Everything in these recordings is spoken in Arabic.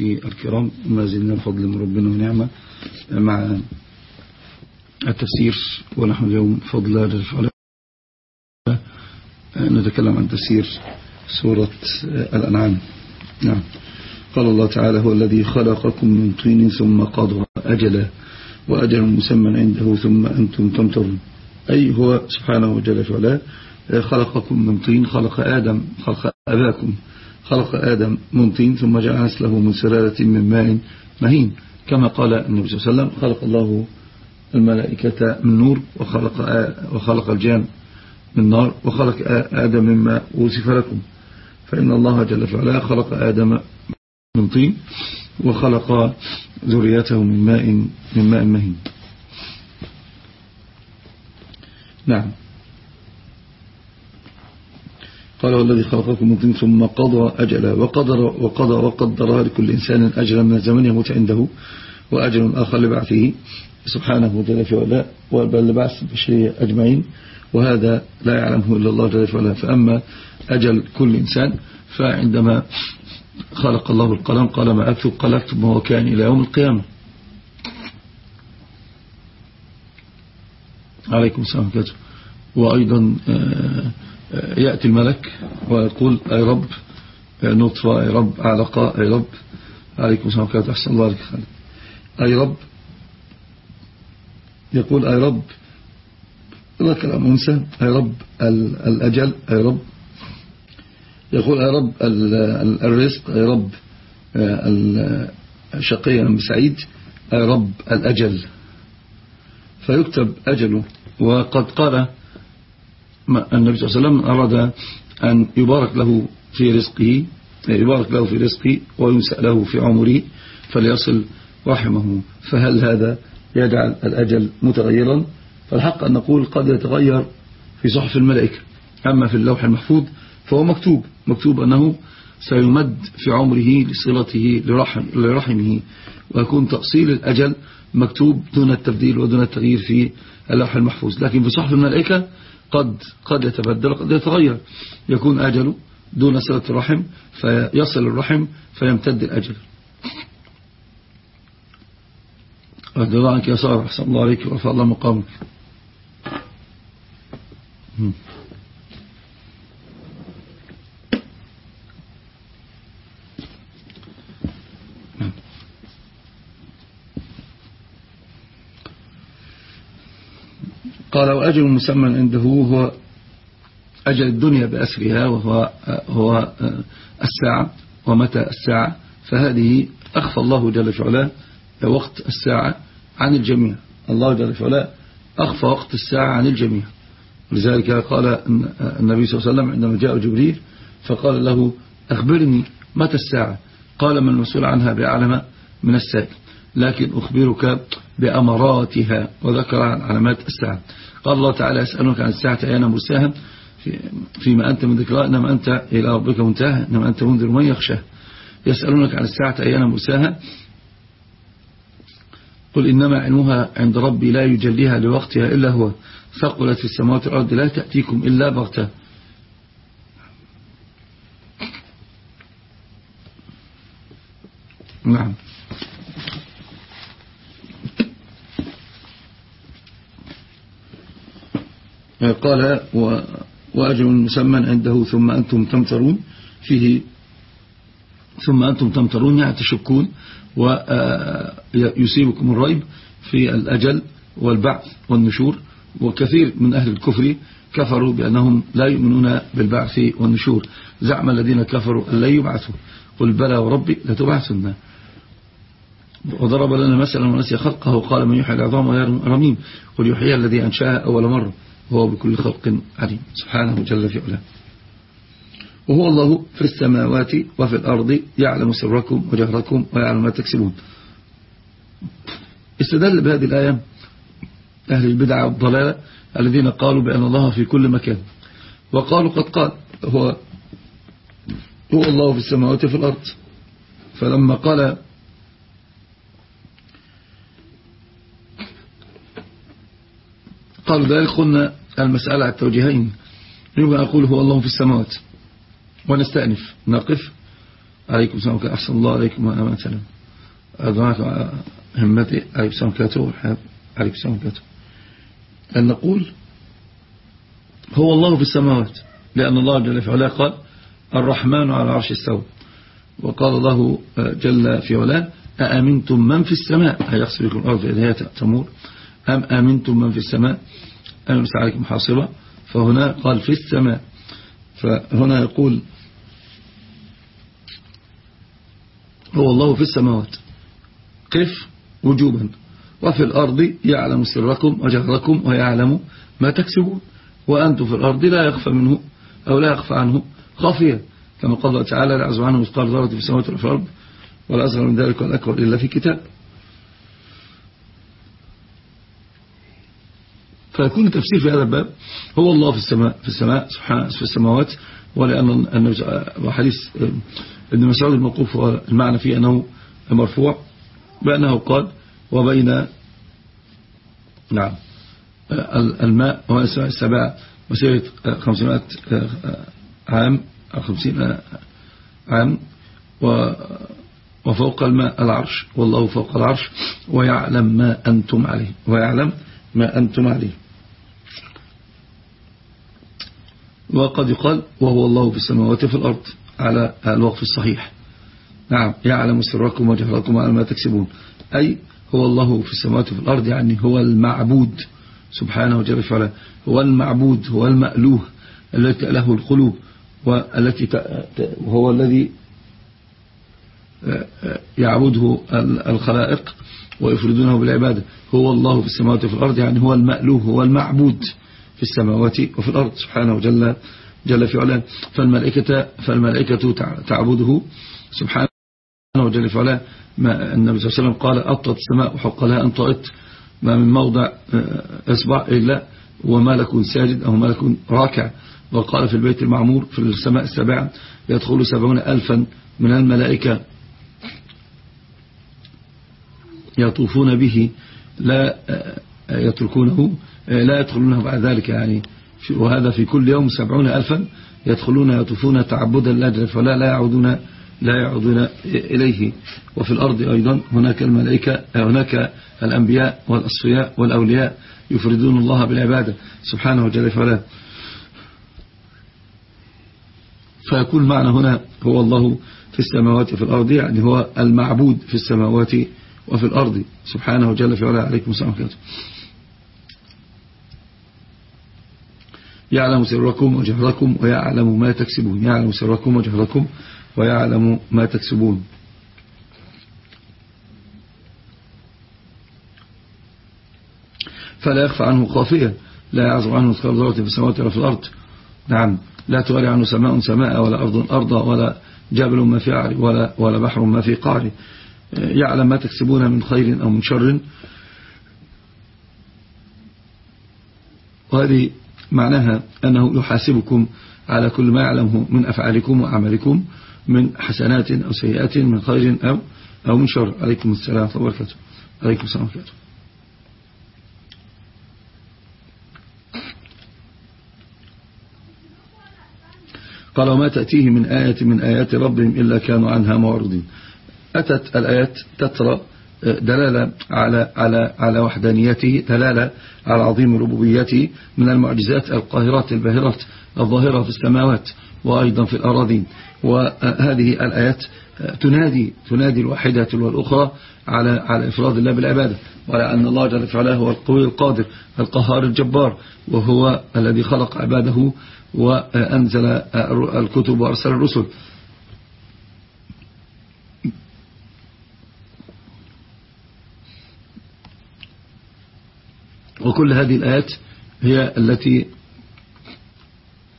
الكرام ما زلنا بفضل من ربنا ونعمة مع التفسير ونحن اليوم فضل الله نتكلم عن تفسير سورة الأنعام. نعم. قال الله تعالى هو الذي خلقكم من طين ثم قضى أجلا وأجل مسمى عنده ثم أنتم تمترون. أي هو سبحانه وجل وعلا خلقكم من طين خلق آدم خلق أباكم. خلق آدم من طين ثم جعل نسله من سلالة من ماء مهين. كما قال النبي صلى الله عليه وسلم خلق الله الملائكة من نور وخلق, وخلق الجان من نار وخلق آدم مما وصف لكم. فإن الله جل وعلا خلق آدم من طين وخلق ذريته من ماء من ماء مهين. نعم. قال والذي خلقكم من طين ثم قضى أجلا وقدر وقضى وقدر لكل إنسان أجلا من الزمن يموت عنده وأجل آخر لبعثه. سبحانه وتعالى في ولا بل لبعث البشرية أجمعين وهذا لا يعلمه إلا الله جل وعلا فأما أجل كل إنسان فعندما خلق الله القلم قال ما أكتب قال اكتب ما هو كان إلى يوم القيامة. عليكم السلام عليكم وأيضا آه، يأتي الملك ويقول أي رب نطفة أي رب علقاء أي رب عليكم السلام عليكم أحسن الله عليك خالد. أي رب يقول أي رب ذكر موسى أي رب الأجل أي رب. يقول يا رب الرزق يا رب الشقي أم سعيد يا رب الأجل. فيكتب أجله وقد قال النبي صلى الله عليه وسلم أراد أن يبارك له في رزقه يبارك له في رزقه وينسأ له في عمره فليصل رحمه. فهل هذا يجعل الأجل متغيرا؟ فالحق أن نقول قد يتغير في صحف الملائكة. أما في اللوح المحفوظ فهو مكتوب مكتوب أنه سيمد في عمره لصلته لرحم لرحمه. ويكون تأصيل الأجل مكتوب دون التبديل ودون التغيير في اللوح المحفوظ. لكن في صحف الملائكة قد قد يتبدل قد يتغير. يكون أجله دون صلة الرحم فيصل الرحم فيمتد الأجل. أهدى عنك يا صار أحسن الله عليك ورفع الله مقامك. قال وأجل مسمى عنده هو أجل الدنيا بأسرها وهو هو الساعة ومتى الساعة فهذه أخفى الله جل وعلا وقت الساعة عن الجميع. الله جل وعلا أخفى وقت الساعة عن الجميع. لذلك قال النبي صلى الله عليه وسلم عندما جاء جبريل فقال له أخبرني متى الساعة؟ قال من المسؤول عنها بأعلم من السائل. لكن أخبرك بأمراتها. وذكر عن علامات الساعة. قال الله تعالى يسألونك عن الساعة أين مرساها فيما أنت من ذكرى إنما أنت إلى ربك منتهى إنما أنت منذر من يخشى يسألونك عن الساعة أين مرساها قل إنما علمها عند ربي لا يجليها لوقتها إلا هو. ثقلت في السماوات والأرض لا تأتيكم إلا بغتة. نعم. قال وأجر مسمى عنده ثم أنتم تمترون فيه ثم أنتم تمترون يعني تشكون ويصيبكم الريب في الأجل والبعث والنشور وكثير من أهل الكفر كفروا بأنهم لا يؤمنون بالبعث والنشور. زعم الذين كفروا أن لا يبعثوا. قل بلى وربي لتبعثن. وضرب لنا مثلا ونسي خلقه وقال من يحيي العظام ويا رميم. قل يحيي الذي أنشاها أول مرة. وهو بكل خلق عليم. سبحانه جل في علاه. وهو الله في السماوات وفي الأرض يعلم سركم وجهركم ويعلم ما تكسبون. استدل بهذه الآية أهل البدع والضلالة الذين قالوا بأن الله في كل مكان. وقالوا قد قال هو هو الله في السماوات وفي الأرض. فلما قال قالوا ذلك قلنا المسألة على التوجيهين. يمكن أقول هو الله في السماوات. ونستأنف. نقف. عليكم السلام أحسن الله عليكم وأمان سلام أدعاك همتي. عليكم السلام كاتو عليكم السلام كاتو أن نقول هو الله في السماوات. لأن الله جل في علاه قال الرحمن على عرش السوء وقال الله جل في علاه أأمنتم من في السماء؟ هيغسل بكم الأرض إذا هي تأتمور أم أمنتم من في السماء؟ أم يمسع عليكم حاصبة؟ فهنا قال في السماء. فهنا يقول هو الله في السماوات. كيف؟ وجوبا. وفي الأرض يعلم سركم وجهركم ويعلم ما تكسبون. وأنتم في الأرض لا يخفى منه أو لا يخفى عنه خافية كما قال الله تعالى لا عنه مثقال ذرة في السماوات وفي الأرض ولا أصغر من ذلك ولا أكبر إلا في كتاب. فيكون التفسير في هذا الباب هو الله في السماء في السماء سبحانه في السماوات ولأن وحديث ابن مسعود الموقوف المعنى فيه أنه مرفوع بأنه قال وبين نعم. الماء والسبع مسيرة 500 عام أو 50 عام وفوق الماء العرش والله فوق العرش ويعلم ما أنتم عليه ويعلم ما أنتم عليه. وقد يقال وهو الله في السماوات وفي الأرض على الوقف الصحيح. نعم يعلم سركم وجهركم على ما تكسبون. أي هو الله في السماوات وفي الأرض يعني هو المعبود سبحانه وجل فعلا هو المعبود هو المألوه التي له القلوب والتي هو الذي يعبده الخلائق ويفردونه بالعبادة. هو الله في السماوات وفي الأرض يعني هو المألوه هو المعبود. في السماوات وفي الأرض. سبحانه وجل جل في علاه. فالملائكة, فالملائكة تعبده. سبحانه وجل في علاه. ما النبي صلى الله عليه وسلم قال أطت السماء وحق لها أن طئت ما من موضع آه، إصبع إلا وملك ساجد أو ملك راكع. وقال في البيت المعمور في السماء السابعة يدخل سبعون ألفا من الملائكة يطوفون به لا آه، يتركونه. آه، لا يدخلونه بعد ذلك يعني. وهذا في كل يوم سبعون ألفا يدخلون يطوفون تعبدا لا فلا لا يعودون لا يعودون إليه. وفي الأرض أيضا هناك الملائكة هناك الأنبياء والأصفياء والأولياء يفردون الله بالعبادة سبحانه وجل فعلا فيكون معنى هنا هو الله في السماوات وفي الأرض يعني هو المعبود في السماوات وفي الأرض سبحانه وجل في علاه عليكم السلام عليكم يعلم سركم وجهركم ويعلم ما تكسبون. يعلم سركم وجهركم ويعلم ما تكسبون. فلا يخفى عنه خافية. لا يعزب عنه مثقال ذرة في السماوات ولا في الأرض. نعم. لا تواري عنه سماء سماء ولا أرض أرضا ولا جبل ما في عري ولا, ولا بحر ما في قعري يعلم ما تكسبون من خير أو من شر. وهذه معناها أنه يحاسبكم على كل ما يعلمه من أفعالكم وأعمالكم من حسنات أو سيئات من خير أو, أو من شر. عليكم السلام وبركاته. عليكم السلام وبركاته. قال وما تأتيه من آية من آيات ربهم إلا كانوا عنها معرضين. أتت الآيات تترى دلالة على على على وحدانيته دلالة على عظيم ربوبيته من المعجزات القاهرات الباهرات الظاهرة في السماوات وأيضا في الأراضين. وهذه الآيات تنادي تنادي الواحدة والأخرى على على إفراد الله بالعبادة وعلى أن الله جل وعلا هو القوي القادر القهار الجبار وهو الذي خلق عباده وأنزل الكتب وأرسل الرسل. وكل هذه الآيات هي التي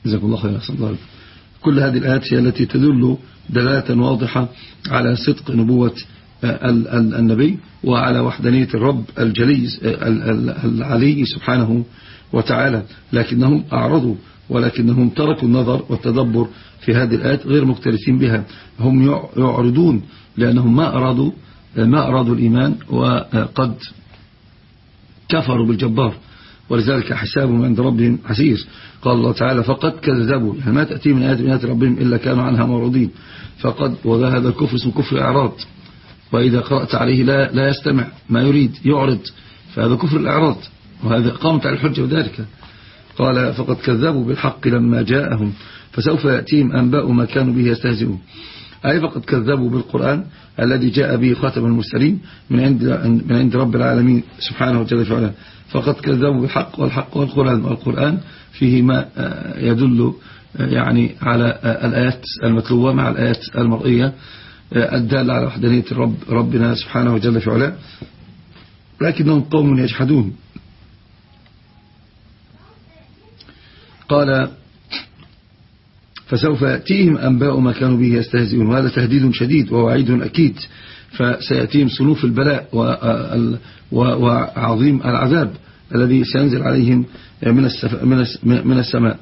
جزاكم الله خير الله كل هذه الآيات هي التي تدل دلالة واضحة على صدق نبوة النبي وعلى وحدانية الرب الجلي العلي سبحانه وتعالى. لكنهم أعرضوا ولكنهم تركوا النظر والتدبر في هذه الآيات غير مكترثين بها. هم يعرضون لأنهم ما أرادوا ما أرادوا الإيمان وقد كفروا بالجبار ولذلك حسابهم عند ربهم حسير قال الله تعالى فقد كذبوا. يعني ما تأتي من آيات من آيات ربهم إلا كانوا عنها معرضين. فقد وهذا الكفر اسمه كفر إعراض وإذا قرأت عليه لا, لا يستمع ما يريد يعرض. فهذا كفر الإعراض وهذا قامت على الحجة بذلك قال فقد كذبوا بالحق لما جاءهم فسوف يأتيهم أنباء ما كانوا به يستهزئون. أي فقد كذبوا بالقرآن الذي جاء به خاتم المرسلين من عند من عند رب العالمين سبحانه وتعالى فقد كذبوا بالحق والحق والقرآن. والقرآن فيه ما آه، يدل آه، يعني على آه، الآيات المتلوة مع الآيات المرئية الدالة على وحدانية الرب ربنا سبحانه علاه لكنهم قوم يجحدون. قال فسوف يأتيهم أنباء ما كانوا به يستهزئون وهذا تهديد شديد ووعيد أكيد فسيأتيهم صنوف البلاء وعظيم العذاب الذي سينزل عليهم من السماء.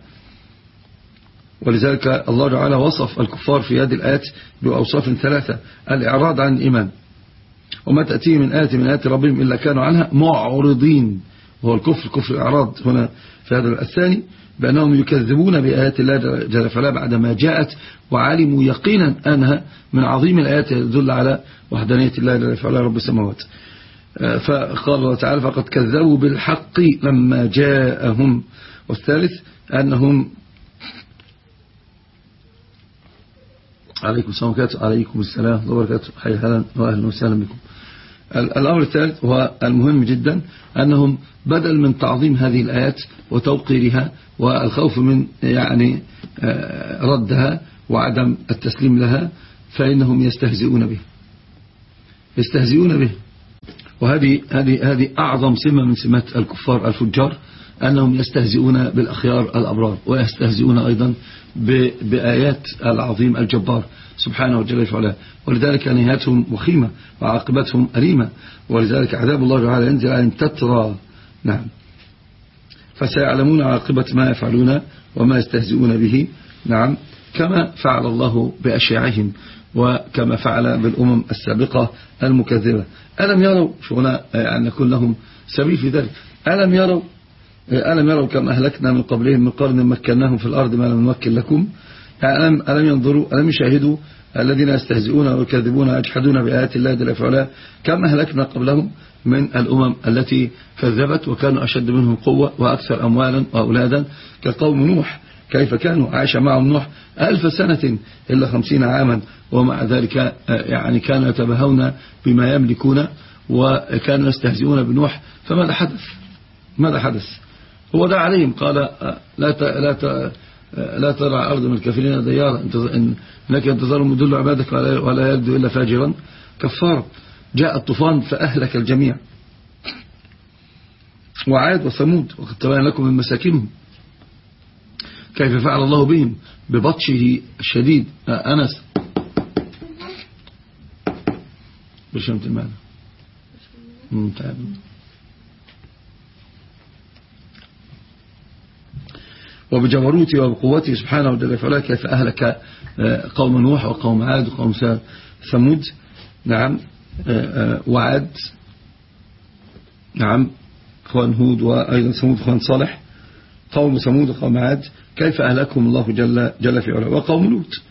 ولذلك الله تعالى وصف الكفار في هذه الآيات بأوصاف ثلاثة الإعراض عن الإيمان وما تأتيه من آية من آيات ربهم إلا كانوا عنها معرضين وهو الكفر كفر الإعراض هنا في هذا الثاني. بأنهم يكذبون بآيات الله جل فعلا بعدما جاءت وعلموا يقينا أنها من عظيم الآيات يدل على وحدانية الله جل فعلا رب السماوات. آه، فقال الله تعالى فقد كذبوا بالحق لما جاءهم. والثالث أنهم عليكم السلام عليكم السلام وبركاته. حيا وأهلا وسهلا بكم. الأمر الثالث هو المهم جدا أنهم بدل من تعظيم هذه الآيات وتوقيرها والخوف من يعني آه، ردها وعدم التسليم لها فإنهم يستهزئون به. يستهزئون به. وهذه هذه هذه أعظم سمة من سمات الكفار الفجار أنهم يستهزئون بالأخيار الأبرار ويستهزئون أيضا بآيات العظيم الجبار. سبحانه وجل وعلا ولذلك نهايتهم وخيمة وعاقبتهم أليمة. ولذلك عذاب الله تعالى ينزل عليهم تترى. نعم. فسيعلمون عاقبة ما يفعلون وما يستهزئون به. نعم. كما فعل الله بأشياعهم وكما فعل بالأمم السابقة المكذبة. ألم يروا شغنا أن يكون لهم سبيل في ذلك. ألم يروا ألم يروا كم أهلكنا من قبلهم من قرن مكناهم في الأرض ما لم نمكن لكم؟ ألم, ألم ينظروا ألم يشاهدوا الذين يستهزئون ويكذبون ويجحدون بآيات الله جل وعلا كم أهلكنا قبلهم من الأمم التي كذبت وكانوا أشد منهم قوة وأكثر أموالا وأولادا كقوم نوح كيف كانوا عاش معهم نوح ألف سنة إلا خمسين عاما ومع ذلك يعني كانوا يتبهون بما يملكون وكانوا يستهزئون بنوح فماذا حدث؟ ماذا حدث؟ هو دعا عليهم قال لا لا لا ترى أرض من الكافرين ديارا. إنك انتظروا مدل عبادك ولا يلد إلا فاجرا. كفار. جاء الطوفان فأهلك الجميع. وعاد وثمود. وقد تبين لكم من مساكنهم. كيف فعل الله بهم؟ ببطشه الشديد. أنس. بشمت المعنى ممتاز. وبجبروته وبقوته سبحانه وتعالى كيف أهلك آه، قوم نوح وقوم عاد وقوم ثمود. نعم آه، آه، وعاد. نعم إخوان هود وأيضا ثمود إخوان صالح. قوم ثمود وقوم عاد. كيف أهلكهم الله جل, جل في علاه وقوم لوط.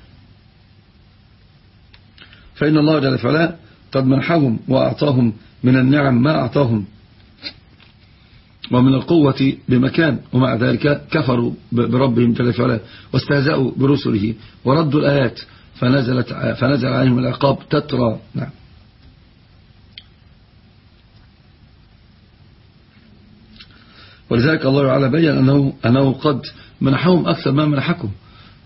فإن الله جل في علاه قد منحهم وأعطاهم من النعم ما أعطاهم. ومن القوة بمكان ومع ذلك كفروا بربهم جل وعلا واستهزأوا برسله وردوا الآيات فنزلت فنزل عليهم العقاب تترى. نعم. ولذلك الله تعالى بين أنه, أنه قد منحهم أكثر ما منحكم.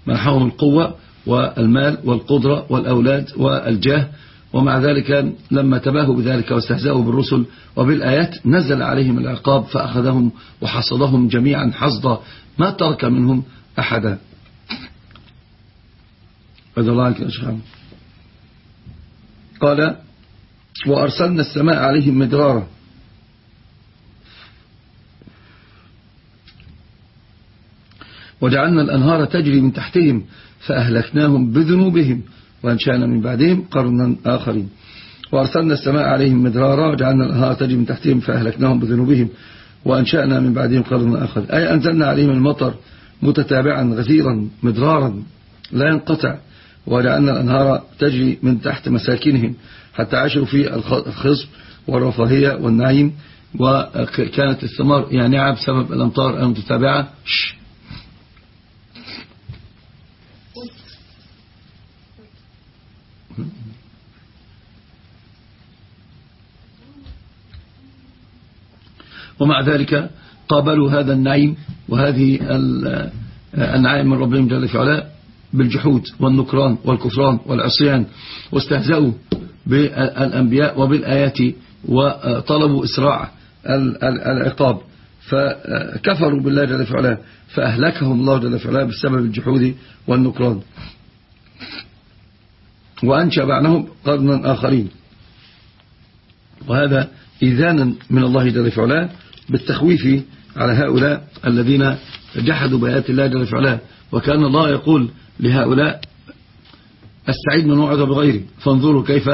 منحهم القوة والمال والقدرة والأولاد والجاه ومع ذلك لما تباهوا بذلك واستهزأوا بالرسل وبالآيات نزل عليهم العقاب فأخذهم وحصدهم جميعا حصدا ما ترك منهم أحدا. الله عنك قال وأرسلنا السماء عليهم مدرارا. وجعلنا الأنهار تجري من تحتهم فأهلكناهم بذنوبهم. وأنشأنا من بعدهم قرنا آخرين. وأرسلنا السماء عليهم مدرارا وجعلنا الأنهار تجري من تحتهم فأهلكناهم بذنوبهم. وأنشأنا من بعدهم قرن آخر. أي أنزلنا عليهم المطر متتابعا غزيرا مدرارا لا ينقطع. وجعلنا الأنهار تجري من تحت مساكنهم. حتى عاشوا في الخصب والرفاهية والنعيم. وكانت الثمار يانعة بسبب الأمطار المتتابعة. ومع ذلك قابلوا هذا النعيم وهذه النعيم من ربهم جل في بالجحود والنكران والكفران والعصيان واستهزأوا بالأنبياء وبالآيات وطلبوا إسراع العقاب. فكفروا بالله جل في فأهلكهم الله جل في بسبب الجحود والنكران. وأنشأ بعدهم قرنا آخرين. وهذا إذانا من الله جل في بالتخويف على هؤلاء الذين جحدوا بآيات الله جل في علاه وكأن الله يقول لهؤلاء استعيد من وعد بغيري فانظروا كيف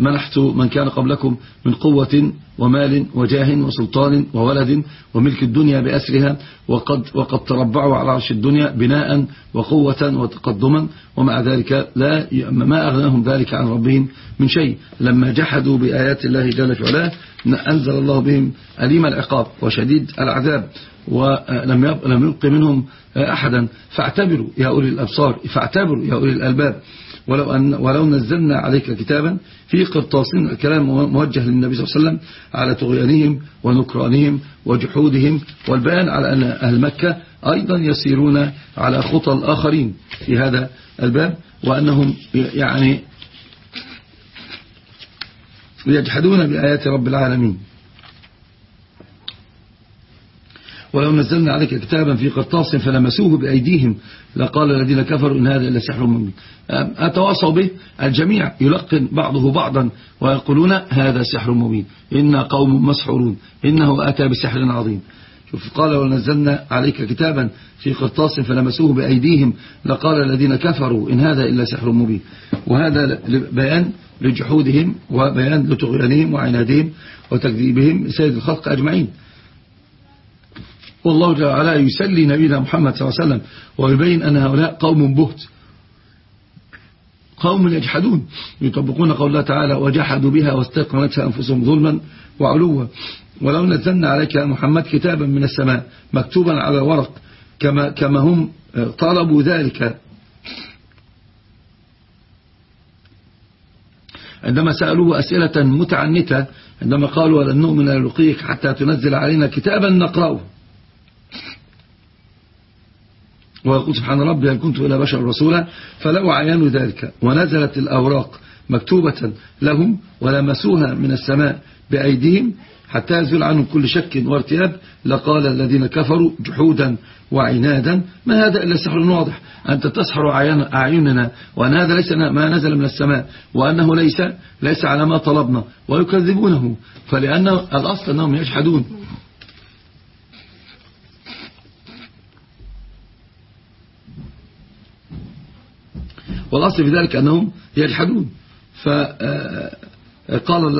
منحت من كان قبلكم من قوة ومال وجاه وسلطان وولد وملك الدنيا بأسرها وقد, وقد تربعوا على عرش الدنيا بناء وقوة وتقدما ومع ذلك لا ما أغناهم ذلك عن ربهم من شيء. لما جحدوا بآيات الله جل في علاه أنزل الله بهم أليم العقاب وشديد العذاب ولم لم يبق منهم أحدا. فاعتبروا يا أولي الأبصار فاعتبروا يا أولي الألباب. ولو, أن ولو نزلنا عليك كتابا في قرطاس كلام موجه للنبي صلى الله عليه وسلم على طغيانهم ونكرانهم وجحودهم والبيان على أن أهل مكة أيضا يسيرون على خطى الآخرين في هذا الباب وأنهم يعني يجحدون بآيات رب العالمين. ولو نزلنا عليك كتابا في قرطاس فلمسوه بأيديهم لقال الذين كفروا إن هذا إلا سحر مبين. أتواصوا به؟ الجميع يلقن بعضه بعضا ويقولون هذا سحر مبين. إنا قوم مسحورون. إنه أتى بسحر عظيم. شوف قال ونزلنا عليك كتابا في قرطاس فلمسوه بأيديهم لقال الذين كفروا إن هذا إلا سحر مبين. وهذا بيان لجحودهم وبيان لطغيانهم وعنادهم وتكذيبهم سيد الخلق أجمعين. والله جل وعلا يسلي نبينا محمد صلى الله عليه وسلم ويبين أن هؤلاء قوم بهت. قوم يجحدون يطبقون قول الله تعالى وجحدوا بها واستيقنتها أنفسهم ظلما وعلوا. ولو نزلنا عليك يا محمد كتابا من السماء مكتوبا على ورق كما, كما هم طلبوا ذلك. عندما سألوه أسئلة متعنتة عندما قالوا ولن نؤمن لرقيك حتى تنزل علينا كتابا نقرأه؟ ويقول سبحان ربي هل كنت إلى بشر رسولا فلو عينوا ذلك ونزلت الأوراق مكتوبة لهم ولمسوها من السماء بأيديهم حتى يزول عنهم كل شك وارتياب لقال الذين كفروا جحودا وعنادا ما هذا إلا سحر واضح أنت تسحر أعيننا وأن هذا ليس ما نزل من السماء وأنه ليس ليس على ما طلبنا ويكذبونه فلأن الأصل أنهم يجحدون والأصل في ذلك أنهم يجحدون. فقال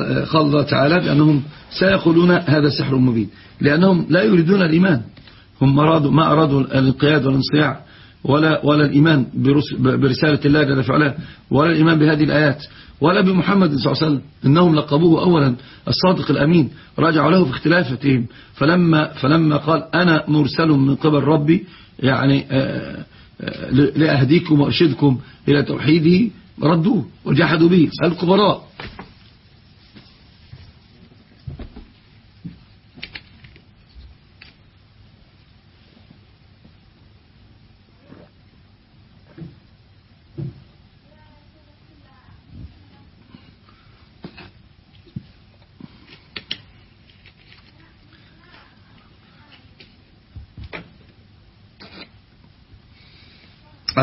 آه، قال الله تعالى بأنهم سيقولون هذا سحر مبين. لأنهم لا يريدون الإيمان. هم أرادوا ما أرادوا الانقياد والانصياع ولا ولا الإيمان برسالة الله جل وعلا ولا الإيمان بهذه الآيات ولا بمحمد صلى الله عليه وسلم. إنهم لقبوه أولا الصادق الأمين راجعوا له في اختلافتهم فلما, فلما قال أنا مرسل من قبل ربي يعني آه، لأهديكم وأرشدكم إلى توحيده ردوه وجحدوا به الكبراء.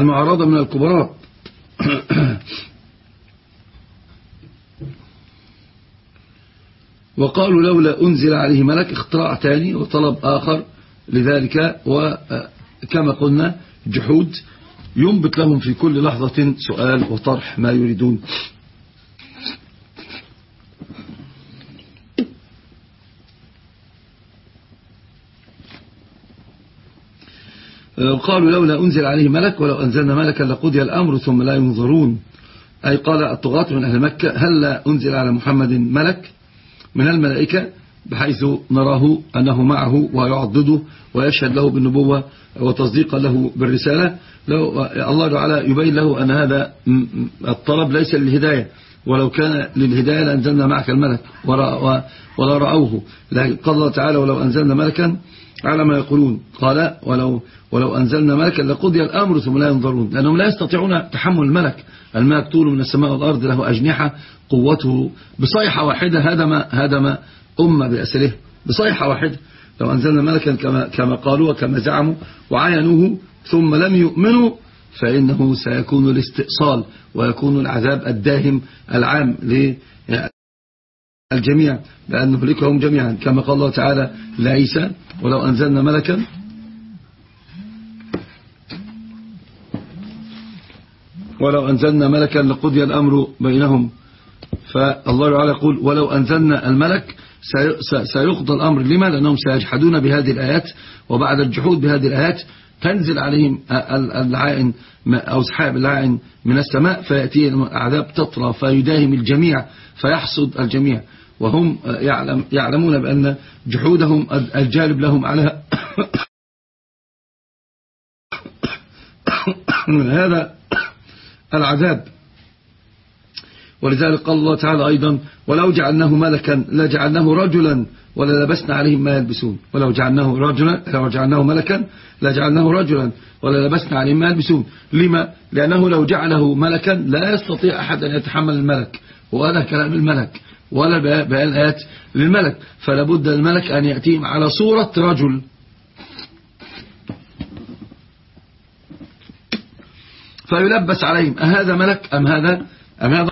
المعارضة من الكبراء وقالوا لولا أنزل عليه ملك اختراع ثاني وطلب آخر لذلك وكما قلنا جحود ينبت لهم في كل لحظة سؤال وطرح ما يريدون. قالوا لولا أنزل عليه ملك ولو أنزلنا ملكا لقضي الأمر ثم لا ينظرون. أي قال الطغاة من أهل مكة هل لا أنزل على محمد ملك من الملائكة بحيث نراه أنه معه ويعضده ويشهد له بالنبوة وتصديقا له بالرسالة؟ لو الله تعالى يبين له أن هذا الطلب ليس للهداية. ولو كان للهداية لأنزلنا معك الملك ولا رأوه. لكن قال الله تعالى ولو أنزلنا ملكا على ما يقولون. قال ولو, ولو أنزلنا ملكا لقضي الأمر ثم لا ينظرون. لأنهم لا يستطيعون تحمل الملك. الملك طول من السماء والأرض له أجنحة قوته بصيحة واحدة هدم, هدم أمة بأسره. بصيحة واحدة لو أنزلنا ملكا كما, كما قالوا وكما زعموا وعينوه ثم لم يؤمنوا فإنه سيكون الاستئصال ويكون العذاب الداهم العام للجميع لأن نهلكهم جميعا. كما قال الله تعالى لعيسى ولو أنزلنا ملكا. ولو أنزلنا ملكا لقضي الأمر بينهم. فالله تعالى يقول ولو أنزلنا الملك سيقضى الأمر. لما؟ لأنهم سيجحدون بهذه الآيات وبعد الجحود بهذه الآيات تنزل عليهم اللعائن أو سحاب اللعائن من السماء فيأتي الأعذاب تطرى فيداهم الجميع فيحصد الجميع. وهم يعلم يعلمون بأن جحودهم الجالب لهم على هذا العذاب. ولذلك قال الله تعالى أيضا ولو جعلناه ملكا لجعلناه رجلا وللبسنا عليهم ما يلبسون. ولو جعلناه رجلا لو جعلناه ملكا لجعلناه رجلا وللبسنا عليهم ما يلبسون. لما؟ لأنه لو جعله ملكا لا يستطيع أحد أن يتحمل الملك. وهذا كلام الملك. ولا آيات للملك. فلا بد الملك أن يأتيهم على صورة رجل. فيلبس عليهم. أهذا ملك أم هذا أم هذا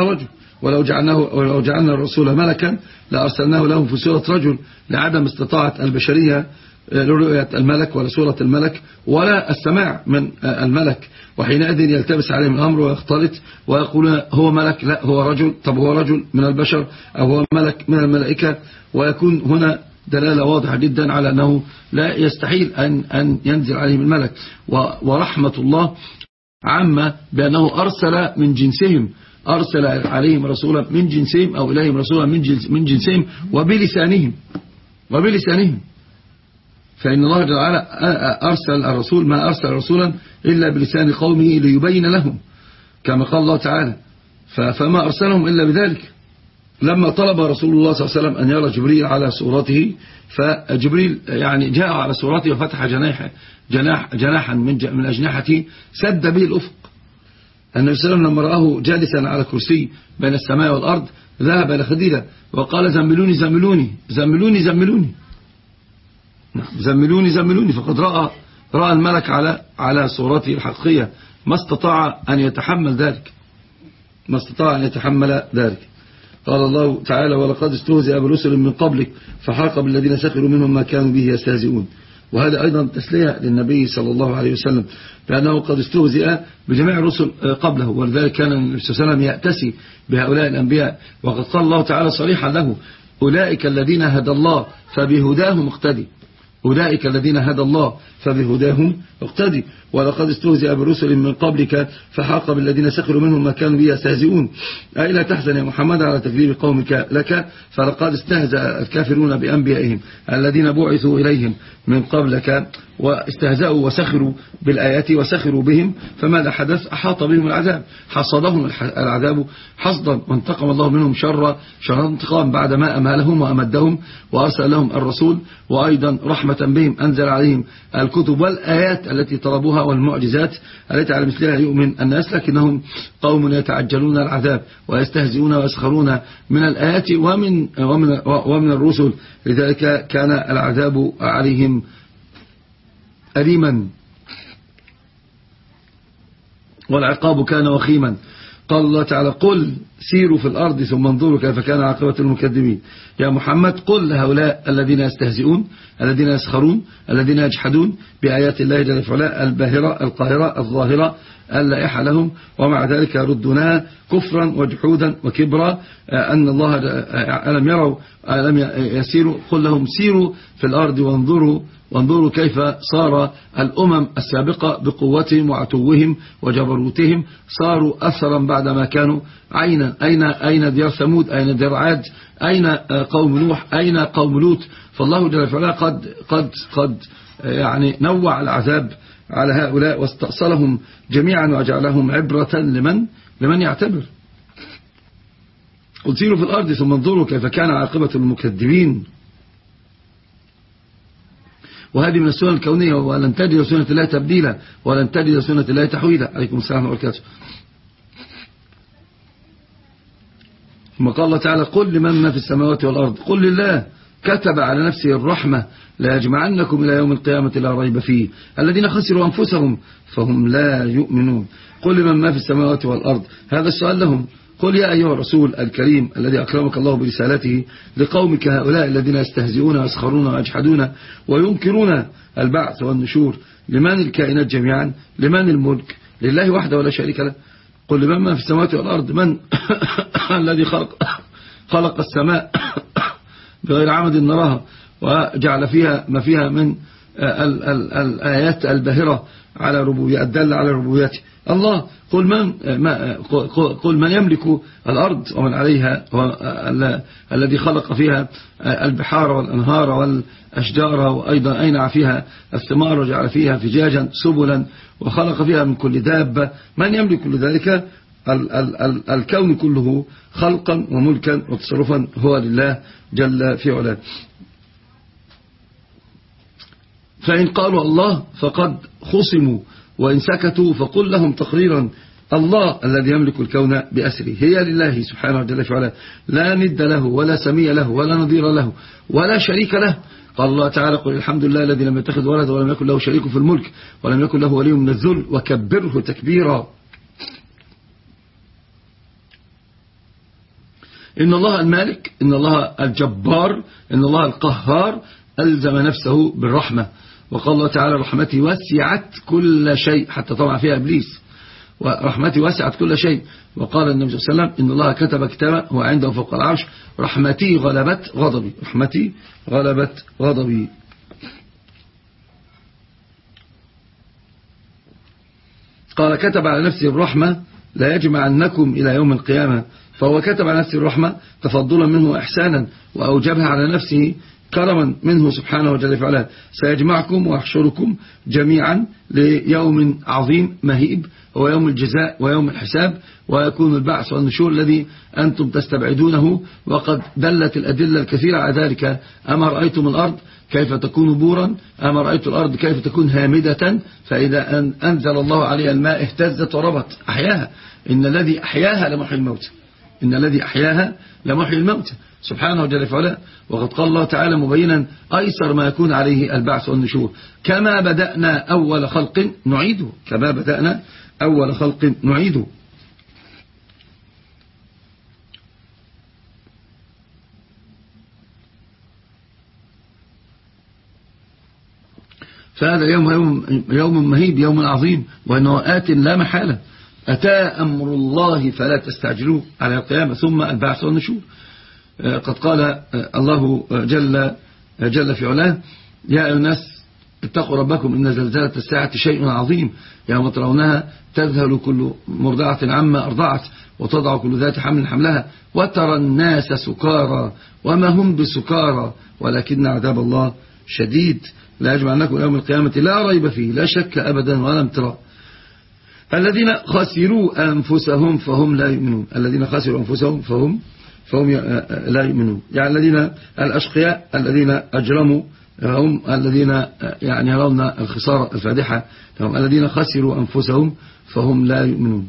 رجل؟ ولو جعلناه ولو جعلنا الرسول ملكا لأرسلناه لهم في سورة رجل لعدم استطاعة البشرية آه، لرؤية الملك ولا سورة الملك ولا السماع من آه، الملك. وحينئذ يلتبس عليهم الأمر ويختلط ويقول هو ملك لا هو رجل طب هو رجل من البشر أو هو ملك من الملائكة؟ ويكون هنا دلالة واضحة جدا على أنه لا يستحيل أن, أن ينزل عليهم الملك. ورحمة الله عامة بأنه أرسل من جنسهم أرسل عليهم رسولا من جنسهم أو إليهم رسولا من, جنس من جنسهم وبلسانهم وبلسانهم. فإن الله تعالى أرسل الرسول ما أرسل رسولا إلا بلسان قومه ليبين لهم كما قال الله تعالى فما أرسلهم إلا بذلك. لما طلب رسول الله صلى الله عليه وسلم أن يرى جبريل على صورته فجبريل يعني جاء على صورته وفتح جناح جناح جناحا من من أجنحته سد به الأفق. النبي صلى الله عليه وسلم لما رآه جالسا على كرسي بين السماء والأرض ذهب إلى خديجة وقال زملوني زملوني زملوني زملوني. نعم، زملوني زملوني. فقد رأى رأى الملك على على صورته الحقيقية ما استطاع أن يتحمل ذلك. ما استطاع أن يتحمل ذلك. قال الله تعالى ولقد استهزئ برسل من قبلك فحاق بالذين سخروا منهم ما كانوا به يستهزئون. وهذا أيضا تسلية للنبي صلى الله عليه وسلم لأنه قد استهزئ بجميع الرسل قبله ولذلك كان النبي صلى الله عليه وسلم يأتسي بهؤلاء الأنبياء. وقد قال الله تعالى صريحا له أولئك الذين هدى الله فبهداهم اقتدي. أولئك الذين هدى الله فبهداهم اقتدي. ولقد استهزئ برسل من قبلك فحاق بالذين سخروا منهم ما كانوا يستهزئون. أي لا تحزن يا محمد على تكذيب قومك لك؟ فلقد استهزأ الكافرون بأنبيائهم الذين بعثوا إليهم من قبلك واستهزأوا وسخروا بالآيات وسخروا بهم. فماذا حدث؟ أحاط بهم العذاب. حصدهم العذاب حصدا. وانتقم الله منهم شر شر انتقام بعد ما أمالهم وأمدهم وأرسل لهم الرسول. وأيضا رحمة بهم أنزل عليهم الكتب والآيات التي طلبوها والمعجزات التي على مثلها يؤمن الناس؟ لكنهم قوم يتعجلون العذاب ويستهزئون ويسخرون من الآيات ومن, ومن, ومن الرسل. لذلك كان العذاب عليهم أليما. والعقاب كان وخيما. قال الله تعالى قل سيروا في الأرض ثم انظروا كيف كان عاقبة المكذبين. يا محمد قل لهؤلاء الذين يستهزئون الذين يسخرون الذين يجحدون بآيات الله جل وعلا الباهرة القاهرة الظاهرة اللائحة لهم ومع ذلك يردونها كفرا وجحودا وكبرا. أن الله ألم يروا ألم يسيروا قل لهم سيروا في الأرض وانظروا وانظروا كيف صار الأمم السابقة بقوتهم وعتوهم وجبروتهم. صاروا أثرا بعدما كانوا. عينا أين, أين ديار ثمود؟ أين ديار عاد أين قوم نوح؟ أين قوم لوط؟ فالله جل وعلا قد, قد, قد يعني نوع العذاب على هؤلاء واستأصلهم جميعا وجعلهم عبرة لمن؟ لمن يعتبر. قل سيروا في الأرض ثم انظروا كيف كان عاقبة المكذبين. وهذه من السنة الكونية ولن تجد سنة الله تبديلا ولن تجد سنة الله تحويلا. عليكم السلام وبركاته. ثم قال الله تعالى قل لمن ما في السماوات والأرض؟ قل لله. كتب على نفسه الرحمة لا يجمعنكم إلى يوم القيامة لا ريب فيه. الذين خسروا أنفسهم فهم لا يؤمنون. قل لمن ما في السماوات والأرض؟ هذا السؤال لهم. قل يا أيها الرسول الكريم الذي أكرمك الله برسالته لقومك هؤلاء الذين يستهزئون ويسخرون ويجحدون وينكرون البعث والنشور. لمن الكائنات جميعا؟ لمن الملك؟ لله وحده ولا شريك له. قل لمن ما في السماوات والأرض؟ من الذي خلق خلق السماء بغير عمد نراها وجعل فيها ما فيها من الآيات الباهرة على ربوبية الدالة على ربوبيته. الله قل من ما قل من يملك الأرض ومن عليها الذي خلق فيها البحار والأنهار والأشجار وأيضا أينع فيها الثمار وجعل فيها فجاجا سبلا وخلق فيها من كل دابة. من يملك كل ذلك الكون كله خلقا وملكا وتصرفا هو لله جل في علاه. فإن قالوا الله فقد خصموا وإن سكتوا فقل لهم تقريرا الله الذي يملك الكون بأسره هي لله سبحانه وتعالى فعلا لا ند له ولا سمي له ولا نظير له ولا شريك له. قال الله تعالى قل الحمد لله الذي لم يتخذ ولد ولم يكن له شريك في الملك ولم يكن له ولي من الذل وكبره تكبيرا. إن الله المالك إن الله الجبار إن الله القهار ألزم نفسه بالرحمة. وقال الله تعالى رحمتي وسعت كل شيء حتى طبعا فيها إبليس. ورحمتي وسعت كل شيء وقال النبي صلى الله عليه وسلم إن الله كتب كتابا هو عنده فوق العرش. رحمتي غلبت غضبي رحمتي غلبت غضبي. قال كتب على نفسه الرحمة لا يجمعنكم إلى يوم القيامة فهو كتب على نفسه الرحمة تفضلا منه وإحسانا وأوجبها على نفسه كرما منه سبحانه وجل فعلا. سيجمعكم ويحشركم جميعا ليوم عظيم مهيب هو يوم الجزاء ويوم الحساب ويكون البعث والنشور الذي أنتم تستبعدونه وقد دلت الأدلة الكثيرة على ذلك. أما رأيتم الأرض كيف تكون بورا؟ أما رأيت الأرض كيف تكون هامدة؟ فإذا أن أنزل الله عليها الماء اهتزت وربت. أحياها. إن الذي أحياها لمحي الموت. إن الذي أحياها لمحي الموت. سبحانه وجل فعلا وقد قال الله تعالى مبينا أيسر ما يكون عليه البعث والنشور. كما بدأنا أول خلق نعيده كما بدأنا أول خلق نعيده فهذا يوم, يوم, يوم مهيب يوم عظيم وأنه آت لا محالة. أتى أمر الله فلا تستعجلوه على القيامة ثم البعث والنشور. آه، قد قال آه، الله جل, جل في علاه يا أيها الناس اتقوا ربكم إن زلزلة الساعة شيء عظيم. يوم ترونها تذهل كل مرضعة عما أرضعت وتضع كل ذات حمل حملها وترى الناس سكارى وما هم بسكارى ولكن عذاب الله شديد. لا يجمعنكم يوم القيامة لا ريب فيه لا شك أبدا ولا امتراء الذين خسروا أنفسهم فهم لا يؤمنون. الذين خسروا أنفسهم فهم فهم لا يؤمنون. يعني الذين الأشقياء الذين أجرموا هم الذين يعني يرون الخسارة الفادحة. هم الذين خسروا أنفسهم فهم لا يؤمنون.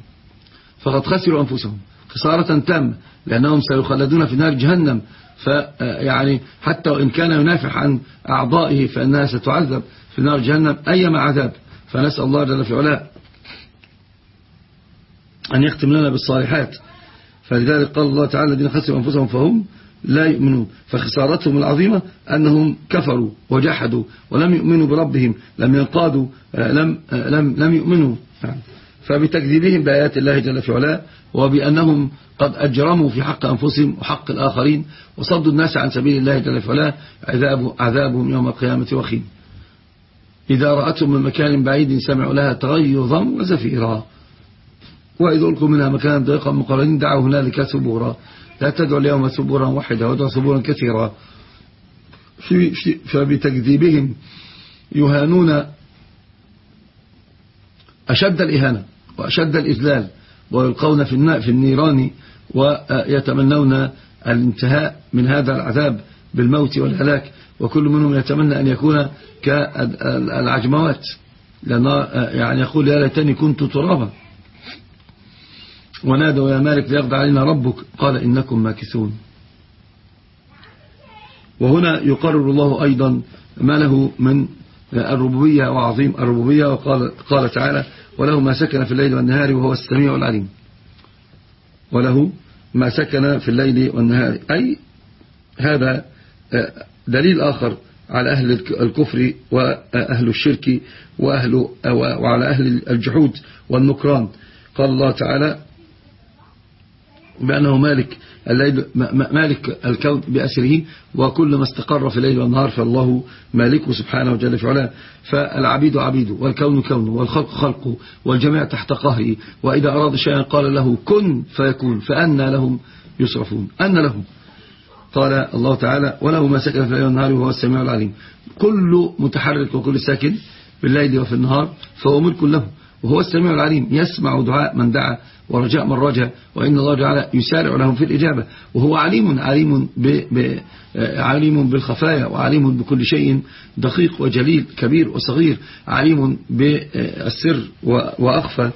فقد خسروا أنفسهم. خسارة تامة لأنهم سيخلدون في نار جهنم. فيعني حتى وإن كان ينافح عن أعضائه فإنها ستعذب في نار جهنم أيما عذاب. فنسأل الله جل في علاه أن يختم لنا بالصالحات. فلذلك قال الله تعالى الذين خسروا أنفسهم فهم لا يؤمنون. فخسارتهم العظيمة أنهم كفروا وجحدوا ولم يؤمنوا بربهم لم ينقادوا لم, لم, لم يؤمنوا. فبتكذيبهم بآيات الله جل في علاه وبأنهم قد أجرموا في حق أنفسهم وحق الآخرين وصدوا الناس عن سبيل الله جل في علاه عذاب عذابهم يوم القيامة وخيم. إذا رأتهم من مكان بعيد سمعوا لها تغيظا وزفيرا. وإذا ألقوا منها مكانا ضيقا مقرنين دعوا هنالك ثبورا لا تدعوا اليوم ثبورا واحدا وادعوا ثبورا كثيرا. فبتكذيبهم يهانون أشد الإهانة وأشد الإذلال ويلقون في النيران ويتمنون الانتهاء من هذا العذاب بالموت والهلاك. وكل منهم يتمنى أن يكون كالعجموات. لأن يعني يقول يا ليتني كنت ترابا. ونادوا يا مالك ليقضى علينا ربك. قال إنكم ماكثون. وهنا يقرر الله أيضا ما له من الربوبية وعظيم الربوبية. وقال قال تعالى وله ما سكن في الليل والنهار وهو السميع العليم. وله ما سكن في الليل والنهار. أي هذا دليل آخر على أهل الكفر وأهل الشرك وأهل وعلى أهل الجحود والنكران. قال الله تعالى بأنه مالك الليل مالك الكون بأسره وكل ما استقر في الليل والنهار فالله مالكه سبحانه وجل في علاه. فالعبيد عبيده والكون كونه والخلق خلقه والجميع تحت قهره وإذا أراد شيئا قال له كن فيكون فأنا لهم يصرفون. أن لهم. قال الله تعالى وله ما سكن في الليل والنهار وهو السميع العليم. كل متحرك وكل ساكن في الليل وفي النهار فهو ملك له وهو السميع العليم. يسمع دعاء من دعا ورجاء من رجا وإن الله تعالى يسارع لهم في الإجابة. وهو عليم عليم ب ب عليم بالخفايا وعليم بكل شيء دقيق وجليل كبير وصغير عليم بالسر وأخفى.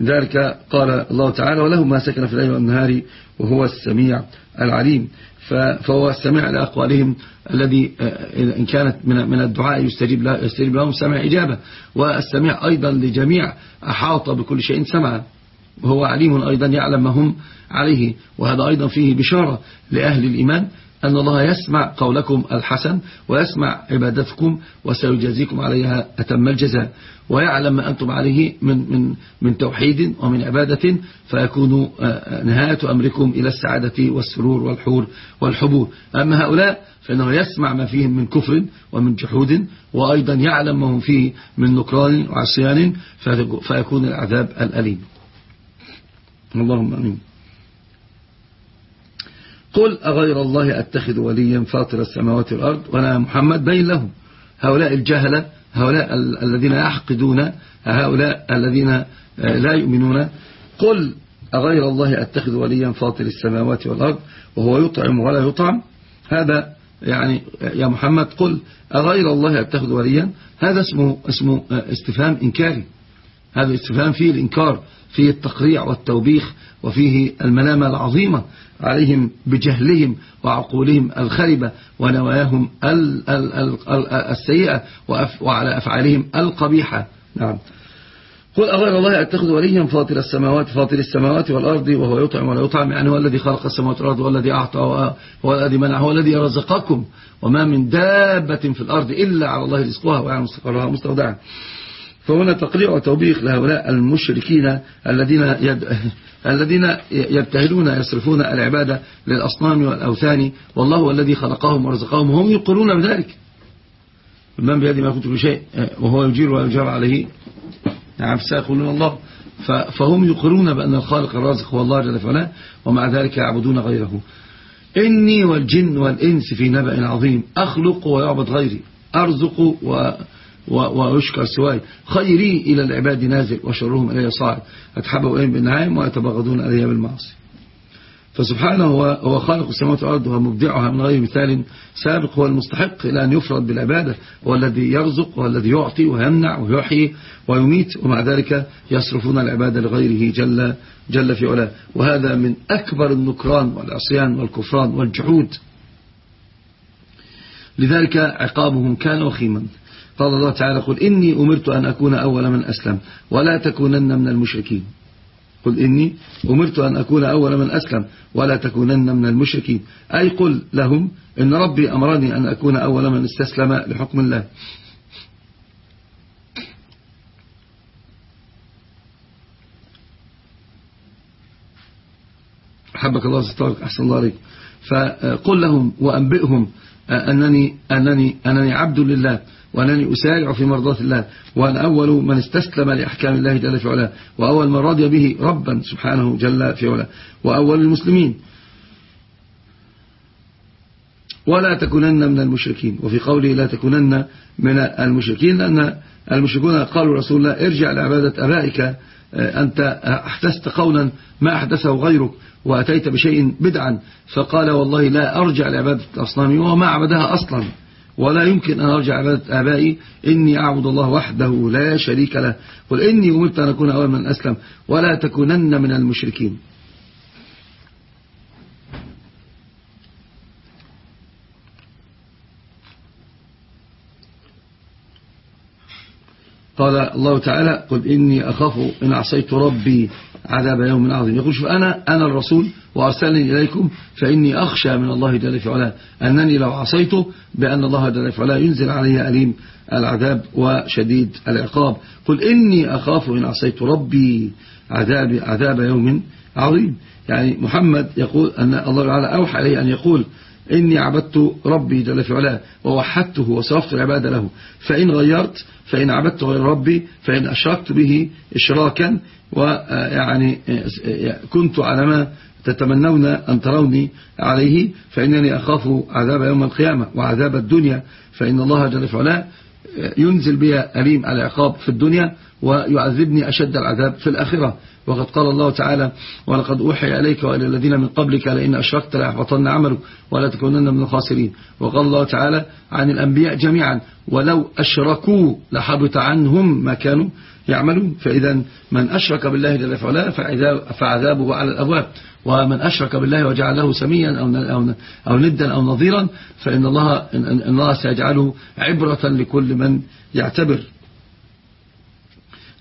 ذلك قال الله تعالى وله ما سكن في الليل والنهار وهو السميع العليم. فهو السميع لأقوالهم الذي إن كانت من الدعاء يستجيب, لهم سمع إجابة. والسميع أيضا لجميع أحاط بكل شيء سمع وهو عليم أيضا يعلم ما هم عليه. وهذا أيضا فيه بشارة لأهل الإيمان أن الله يسمع قولكم الحسن ويسمع عبادتكم وسيجازيكم عليها أتم الجزاء. ويعلم ما أنتم عليه من, من, من توحيد ومن عبادة فيكون آه، نهاية أمركم إلى السعادة والسرور والحور والحبور. أما هؤلاء فإنه يسمع ما فيهم من كفر ومن جحود وأيضا يعلم ما هم فيه من نكران وعصيان فيكون العذاب الأليم. اللهم أمين. قل أغير الله أتخذ وليا فاطر السماوات والأرض وأنا محمد بين لهم. هؤلاء الجهلة هؤلاء الذين يحقدون هؤلاء الذين آه، لا يؤمنون. قل أغير الله أتخذ وليا فاطر السماوات والأرض وهو يطعم ولا يطعم. هذا يعني يا محمد قل أغير الله أتخذ وليا. هذا اسمه, اسمه آه، استفهام إنكاري. هذا استفهام فيه الإنكار. فيه التقريع والتوبيخ وفيه الملامة العظيمة عليهم بجهلهم وعقولهم الخربة ونواياهم السيئة وعلى أفعالهم القبيحة. نعم. قل أغير الله أتخذ وليا فاطر السماوات فاطر السماوات والأرض وهو يطعم ولا يطعم يعني هو الذي خلق السماوات والأرض هو الذي أعطى هو الذي منع هو الذي رزقكم. وما من دابة في الأرض إلا على الله رزقها ويعلم مستقرها مستودعها. فهنا تقريع وتوبيخ لهؤلاء المشركين الذين يد... الذين يبتهلون يصرفون العبادة للأصنام والأوثان. والله الذي خلقهم ورزقهم. وهم يقرون بذلك. من بيده ما كنت شيء وهو يجير ويجار عليه. نعم سيقولون الله. فهم يقرون بأن الخالق الرازق هو الله جل وعلا ومع ذلك يعبدون غيره. إني والجن والإنس في نبأ عظيم. أخلق ويعبد غيري. أرزق و ويشكر سواي. خيري إلى العباد نازل وشرهم إلي صاعد. أتحبوا إليهم بالنعيم ويتبغضون إلي بالمعصي فسبحانه هو خالق السماوات والأرض ومبدعها من غير مثال سابق. هو المستحق إلى أن يفرد بالعبادة. هو الذي يرزق هو الذي يعطي ويمنع ويحيي ويميت ومع ذلك يصرفون العبادة لغيره جل, جل في علاه. وهذا من أكبر النكران والعصيان والكفران والجحود. لذلك عقابهم كان وخيما. قال الله تعالى قل إني أمرت أن أكون أول من أسلم ولا تكونن من المشركين. قل إني أمرت أن أكون أول من أسلم ولا تكونن من المشركين. أي قل لهم إن ربي أمرني أن أكون أول من استسلم لحكم الله. حبك الله ستارك أحسن الله عليك. فقل لهم وأنبئهم أنني, أنني, أنني عبد لله وأنني أسارع في مرضات الله وأنا أول من استسلم لأحكام الله جل في علاه وأول من رضي به ربا سبحانه جل في علاه وأول المسلمين. ولا تكونن من المشركين. وفي قوله لا تكونن من المشركين لأن المشركون قالوا رسول الله ارجع لعبادة أبائك أنت أحدثت قولا ما أحدثه غيرك وأتيت بشيء بدعا. فقال والله لا أرجع لعبادة الأصنام وهو ما عبدها أصلا. ولا يمكن أن أرجع عبادة آبائي. إني أعبد الله وحده لا شريك له. قل إني أمرت أن أكون أول من أسلم ولا تكونن من المشركين. قال الله تعالى قل إني أخاف إن عصيت ربي عذاب يوم عظيم. يقول شوف أنا أنا الرسول وأرسلني إليكم فإني أخشى من الله جل في علاه. أنني لو عصيته بأن الله جل في علاه ينزل علي أليم العذاب وشديد العقاب. قل إني أخاف إن عصيت ربي عذاب, عذاب يوم عظيم. يعني محمد يقول أن الله تعالى أوحى عليه أن يقول إني عبدت ربي جل في علاه ووحدته وصرفت العبادة له. فإن غيرت فإن عبدت غير ربي فإن أشركت به إشراكا ويعني كنت على ما تتمنون أن تروني عليه فإنني أخاف عذاب يوم القيامة وعذاب الدنيا. فإن الله جل في علاه ينزل بي أليم العقاب في الدنيا ويعذبني أشد العذاب في الآخرة. وقد قال الله تعالى ولقد أوحي إليك وإلى الذين من قبلك لئن أشركت لأحبطن عملك ولا تكونن من الخاسرين. وقال الله تعالى عن الأنبياء جميعا ولو أشركوا لحبط عنهم ما كانوا يعملون. فإذا من أشرك بالله جل وعلا فعذابه على الأبواب. ومن أشرك بالله وجعله سميا أو أو ندا أو نظيرا فإن الله إن الله سيجعله عبرة لكل من يعتبر.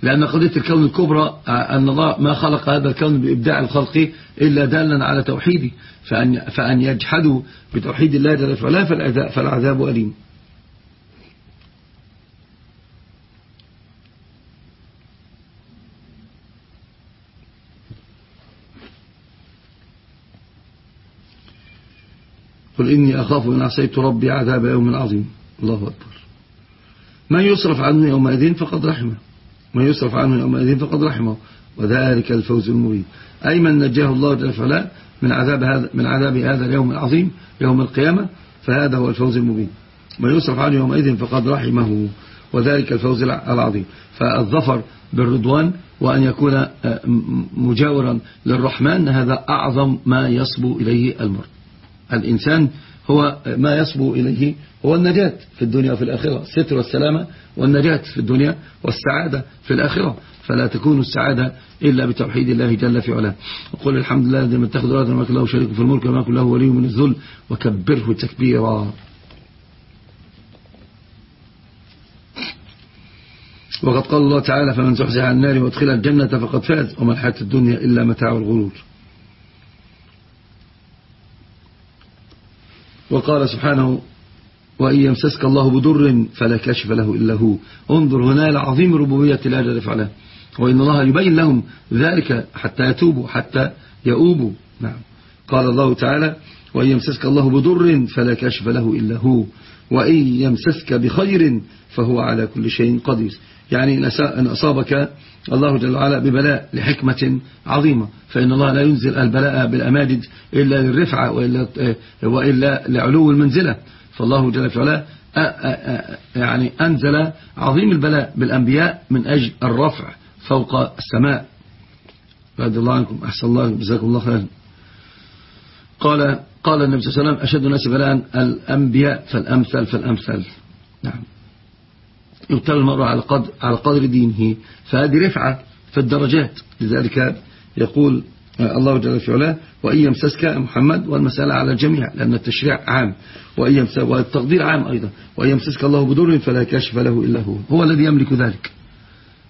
لأن قضية الكون الكبرى أن الله ما خلق هذا الكون بإبداع الخلق إلا دالا على توحيده فأن, فأن يجحدوا بتوحيد الله جل وعلا فالعذاب أليم. قل إني أخاف إن عصيت ربي عذاب يوم عظيم. الله أكبر. من يصرف عنه يومئذ فقد رحمه. من يصرف عنه يومئذ فقد رحمه وذلك الفوز المبين. أي من نجاه الله جل وعلا من عذاب هذا من عذاب هذا اليوم العظيم يوم القيامة فهذا هو الفوز المبين. من يصرف عنه يومئذ فقد رحمه وذلك الفوز العظيم. فالظفر بالرضوان وأن يكون آه، مجاورا للرحمن هذا أعظم ما يصبو إليه المرء. الإنسان هو ما يصبو إليه هو النجاة في الدنيا وفي الآخرة الستر والسلامة والنجاة في الدنيا والسعادة في الآخرة. فلا تكون السعادة إلا بتوحيد الله جل في علاه. وقل الحمد لله الذي من اتخذ ولدا وما له شريك في الملك وما له ولي من الذل وكبره تكبيرا. وقد قال الله تعالى فمن زحزح عن النار وأدخل الجنة فقد فاز وما الحياة الدنيا إلا متاع الغرور. وقال سبحانه وإن يمسسك الله بضر فلا كاشف له إلا هو. انظر هنا لعظيم ربوبية الله جل فعلا وإن الله يبين لهم ذلك حتى يتوبوا حتى يؤوبوا. نعم. قال الله تعالى وإن يمسسك الله بضر فلا كاشف له إلا هو. وإن يمسسك بخير فهو على كل شيء قدير. يعني إن أصابك الله جل وعلا ببلاء لحكمة عظيمة. فإن الله لا ينزل البلاء بالأماجد إلا للرفعة وإلا, وإلا لعلو المنزلة. فالله جل وعلا يعني أنزل عظيم البلاء بالأنبياء من أجل الرفع فوق السماء. بعد الله عنكم. أحسن الله جزاكم الله خيرا. قال قال النبي صلى الله عليه وسلم أشد الناس بلاء الأنبياء فالأمثل فالأمثل. نعم. يبتلى المرء على قدر, على قدر دينه. فهذه رفعة في الدرجات. لذلك يقول الله جل في علاه وإن يمسسك محمد والمسألة على الجميع لأن التشريع عام. وإن والتقدير عام أيضا. وإن يمسسك الله بدر فلا كاشف له إلا هو. هو الذي يملك ذلك.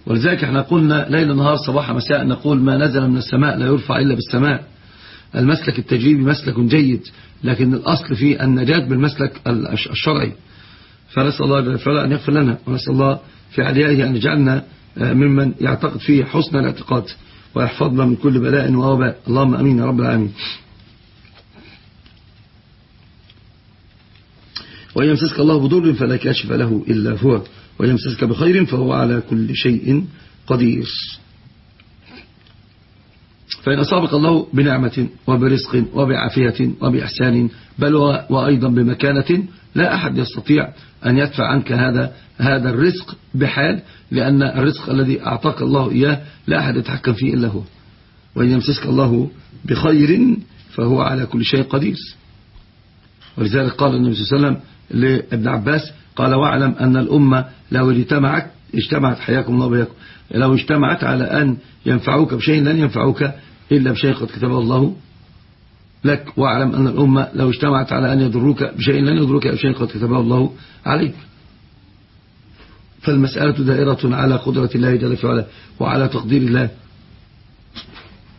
ولذلك إحنا قلنا ليل نهار صباح مساء نقول ما نزل من السماء لا يرفع إلا بالسماء. المسلك التجريبي مسلك جيد لكن الأصل في النجاة بالمسلك الشرعي. فنسأل الله جل وعلا أن يغفر لنا ونسأل الله في عليائه أن يجعلنا آه، ممن يعتقد فيه حسن الاعتقاد ويحفظنا من كل بلاء ووباء. اللهم أمين يا رب العالمين. وإن يمسسك الله بضر فلا كاشف له إلا هو وإن يمسسك بخير فهو على كل شيء قدير. فإن أصابك الله بنعمة وبرزق وبعافية وبإحسان بل وأيضا بمكانة لا أحد يستطيع أن يدفع عنك هذا هذا الرزق بحال لأن الرزق الذي أعطاك الله إياه لا أحد يتحكم فيه إلا هو. وإن يمسسك الله بخير فهو على كل شيء قدير. ولذلك قال النبي صلى الله عليه وسلم لابن عباس قال واعلم أن الأمة لو اجتمعت اجتمعت حياكم الله بيكم لو اجتمعت على أن ينفعوك بشيء لن ينفعوك إلا بشيء قد كتبه الله لك واعلم أن الأمة لو اجتمعت على أن يضروك بشيء لن يضروك بشيء قد كتبه الله عليك. فالمسألة دائرة على قدرة الله جل في علاه وعلى تقدير الله.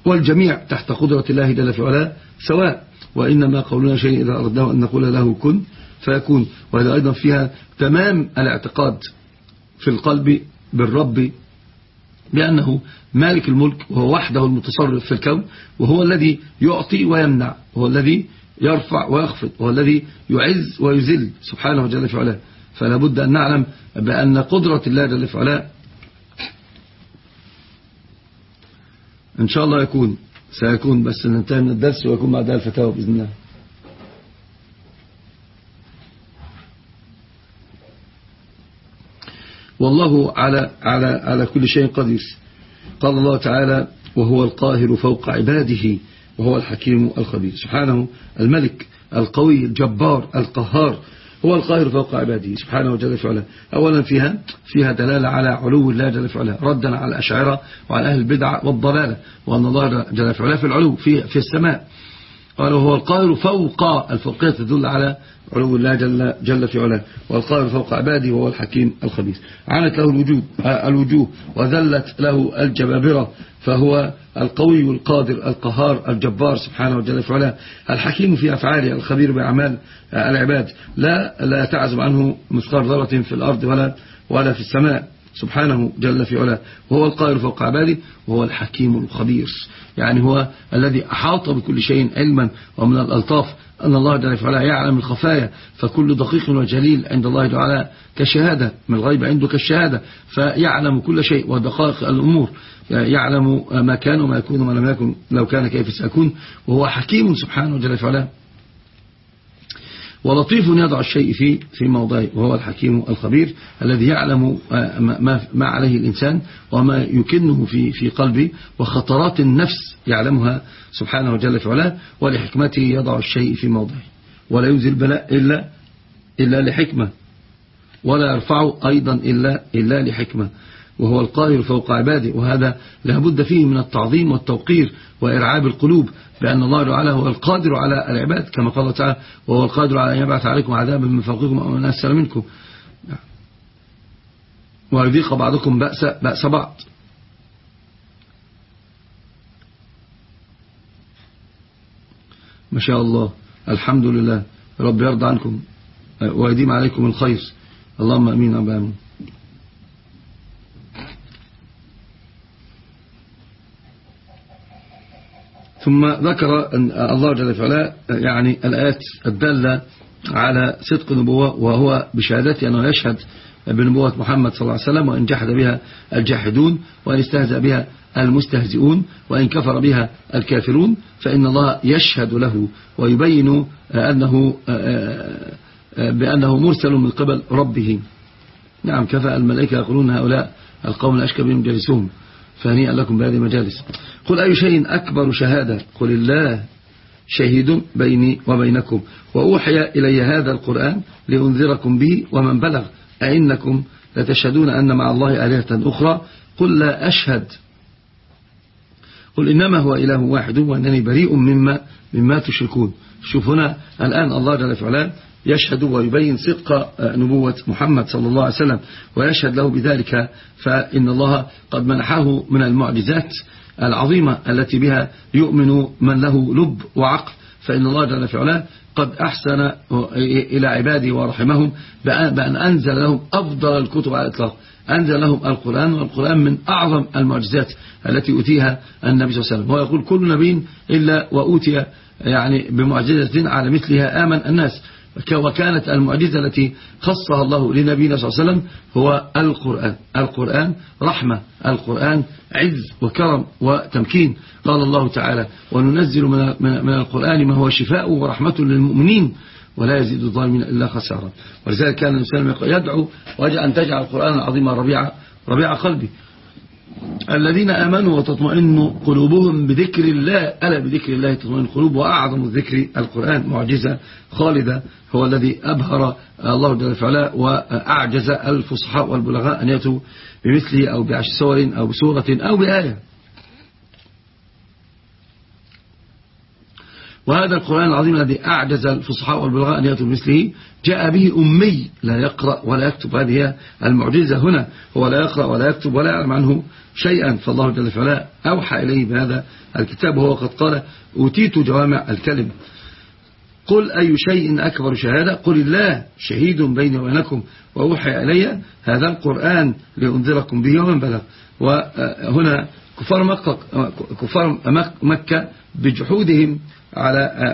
والجميع تحت قدرة الله جل في علاه سواء. وإنما قولنا شيء إذا أردناه أن نقول له كن فيكون. وهذا أيضا فيها تمام الاعتقاد في القلب بالرب بأنه مالك الملك وهو وحده المتصرف في الكون وهو الذي يعطي ويمنع وهو الذي يرفع ويخفض وهو الذي يعز ويذل سبحانه جل في علاه. فلا بد أن نعلم بأن قدرة الله جل في علاه إن شاء الله يكون سيكون بس ننتهي من الدرس ويكون بعدها الفتاوى بإذن الله. والله على على على كل شيء قدير. قال الله تعالى وهو القاهر فوق عباده وهو الحكيم الخبير. سبحانه الملك القوي الجبار القهار هو القاهر فوق عباده سبحانه وجل في علاه أولا فيها فيها دلالة على علو الله جل في علاه ردا على الأشاعرة وعلى أهل البدع والضلالة وأن الله جل في علاه في العلو في, في السماء. قال وهو القاهر فوق الفوقية تدل على علو الله جل, جل في علاه. والقاهر فوق عباده وهو الحكيم الخبير عنت له الوجود الوجوه وذلت له الجبابرة فهو القوي القادر القهار الجبار سبحانه وجل في علاه. الحكيم في أفعاله الخبير بأعمال العباد. لا لا تعزم عنه مثقال ذرة في الأرض ولا ولا في السماء. سبحانه جل في علاه. وهو القائل فوق عباده وهو الحكيم الخبير. يعني هو الذي أحاط بكل شيء علما ومن الألطاف أن الله جل في علاه يعلم الخفايا فكل دقيق وجليل عند الله تعالى كشهادة. من الغيب عنده كالشهادة؟ فيعلم كل شيء ودقائق الأمور. يعلم ما كان وما يكون وما لم يكن لو كان كيف سيكون. وهو حكيم سبحانه جل في علاه. ولطيف يضع الشيء في في موضعه وهو الحكيم الخبير الذي يعلم ما, عليه الإنسان وما يكنه في في قلبه وخطرات النفس يعلمها سبحانه جل في علاه ولحكمته يضع الشيء في موضعه. ولا ينزل البلاء إلا إلا لحكمة. ولا يرفعه أيضا إلا إلا لحكمة. وهو القاهر فوق عباده. وهذا لابد فيه من التعظيم والتوقير وإرعاب القلوب. بأن الله تعالى هو القادر على العباد كما قال تعالى وهو القادر على أن يبعث عليكم عذابا من فوقكم أو من أسفل منكم. ويذيق بعضكم بأس, بأس بعض. ما شاء الله. الحمد لله. رب يرضى عنكم. ويديم عليكم الخير. اللهم أمين أبا أمين ثم ذكر الله جل وعلا يعني الآيات الدالة على صدق النبوة وهو بشهادته أنه يشهد بنبوة محمد صلى الله عليه وسلم وإن جحد بها الجاحدون وإن استهزأ بها المستهزئون وإن كفر بها الكافرون فإن الله يشهد له ويبين أنه بأنه مرسل من قبل ربه. نعم كفى الملائكة يقولون هؤلاء القوم الأشكى بهم جالسون فهنيئا لكم بهذه المجالس. قل أي شيء أكبر شهادة؟ قل الله شهيد بيني وبينكم. وأوحي إلي هذا القرآن لأنذركم به ومن بلغ. أئنكم لتشهدون أن مع الله آلهة أخرى. قل لا أشهد. قل إنما هو إله واحد وأنني بريء مما, مما تشركون. شوف هنا الآن الله جل وعلا يشهد ويبين صدق آه، نبوة محمد صلى الله عليه وسلم ويشهد له بذلك فإن الله قد منحه من المعجزات العظيمة التي بها يؤمن من له لب وعقل. فإن الله جل في علاه قد أحسن إلى عباده ورحمهم بأن أنزل لهم أفضل الكتب على الإطلاق. أنزل لهم القرآن والقرآن من أعظم المعجزات التي أتيها النبي صلى الله عليه وسلم. هو يقول كل نبي إلا وأوتي يعني بمعجزة على مثلها آمن الناس. وكانت المعجزة التي خصها الله لنبينا صلى الله عليه وسلم هو القرآن. القرآن رحمة القرآن عز وكرم وتمكين. قال الله تعالى وننزل من القرآن ما هو شفاء ورحمة للمؤمنين ولا يزيد الظالمين إلا خسارا ولذلك كان الإنسان يدعو وجاء أن تجعل القرآن العظيم ربيع, ربيع قلبي الذين آمنوا وتطمئن قلوبهم بذكر الله ألا بذكر الله تطمئن القلوب؟ وأعظم الذكر القرآن معجزة خالدة هو الذي أبهر الله جل وعلا وأعجز الفصحاء والبلغاء أن يأتوا بمثله أو بعشر سور أو بسورة أو بآية. وهذا القرآن العظيم الذي أعجز الفصحاء والبلغاء أن يأتوا بمثله جاء به أمي لا يقرأ ولا يكتب. هذه المعجزة هنا هو لا يقرأ ولا يكتب ولا يعلم عنه شيئا. فالله جل وعلا أوحى إليه بهذا الكتاب وهو قد قال أوتيت جوامع الكلم. قل أي شيء أكبر شهادة؟ قل الله شهيد بيني وبينكم. وأوحي إلي هذا القرآن لأنذركم به ومن بلغ. وهنا كفار مكة, كفار مكة بجحودهم على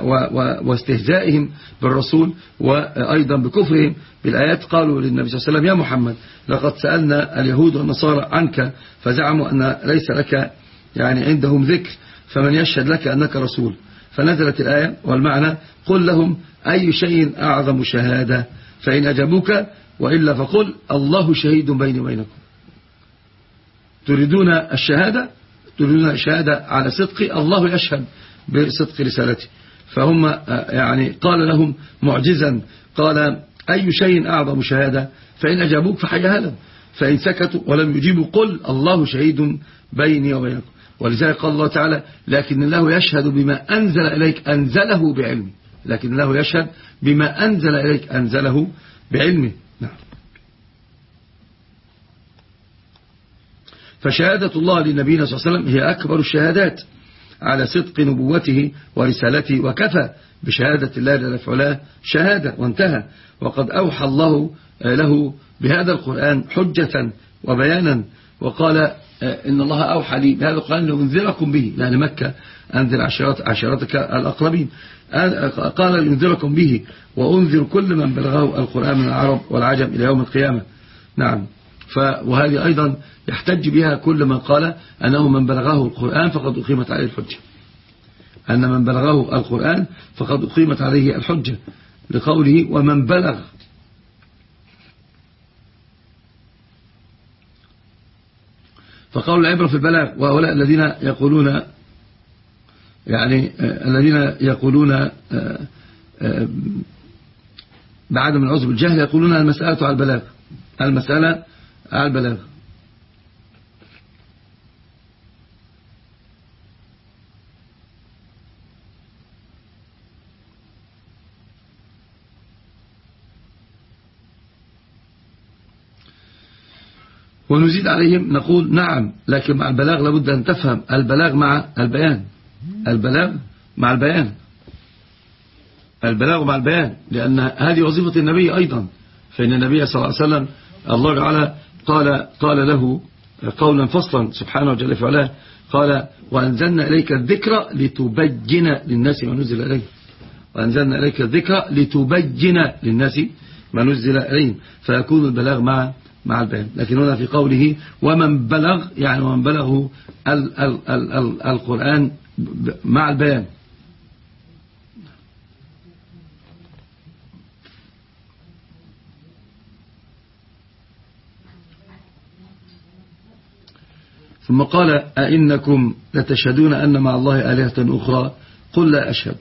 واستهزائهم بالرسول وأيضا بكفرهم بالآيات. قالوا للنبي صلى الله عليه وسلم يا محمد لقد سألنا اليهود والنصارى عنك فزعموا أن ليس لك يعني عندهم ذكر فمن يشهد لك أنك رسول. فنزلت الآية والمعنى قل لهم أي شيء أعظم شهادة؟ فإن أجابوك وإلا فقل الله شهيد بيني وبينكم. تريدون الشهادة؟ تريدون الشهادة على صدق؟ الله يشهد. بصدق رسالته. فهم آه، يعني قال لهم معجزا قال أي شيء أعظم شهادة؟ فإن أجابوك فحيها لهم فإن سكتوا ولم يجيبوا قل الله شهيد بيني وبينكم. ولذلك قال الله تعالى لكن الله يشهد بما أنزل إليك أنزله بعلمه. لكن الله يشهد بما أنزل إليك أنزله بعلمه. نعم. فشهادة الله لنبينا صلى الله عليه وسلم هي أكبر الشهادات. على صدق نبوته ورسالته وكفى بشهادة الله جل وعلا شهادة وانتهى. وقد أوحى الله له بهذا القرآن حجة وبيانا وقال إن الله أوحى لي بهذا القرآن لأنذركم به لأن مكة أنذر عشرات عشراتك الأقربين. قال لأنذركم به وأنذر كل من بلغه القرآن من العرب والعجم إلى يوم القيامة. نعم. وهذه أيضا يحتج بها كل من قال أنه من بلغه القرآن فقد أقيمت عليه الحجة. أن من بلغه القرآن فقد أقيمت عليه الحجة لقوله ومن بلغ. فقول العبرة في البلاغ وهؤلاء الذين يقولون يعني آه، الذين يقولون آه، آه، بعدم العذر بالجهل يقولون المسألة على البلاغ. المسألة على البلاغ ونزيد عليهم نقول نعم لكن مع البلاغ لابد أن تفهم البلاغ مع البيان. البلاغ مع البيان. البلاغ مع البيان لأن هذه وظيفة النبي أيضا. فإن النبي صلى الله عليه وسلم الله تعالى قال, قال له قولا فصلا سبحانه وجل فعلا قال وأنزلنا إليك الذكر لتبين للناس ما نزل إليه وأنزلنا إليك الذكر لتبين للناس ما نزل إليهم. فيكون البلاغ مع مع البيان. لكن هنا في قوله ومن بلغ يعني ومن بلغه ال ال ال ال القرآن مع البيان. ثم قال أئنكم لتشهدون أن مع الله آلهة أخرى؟ قل لا أشهد.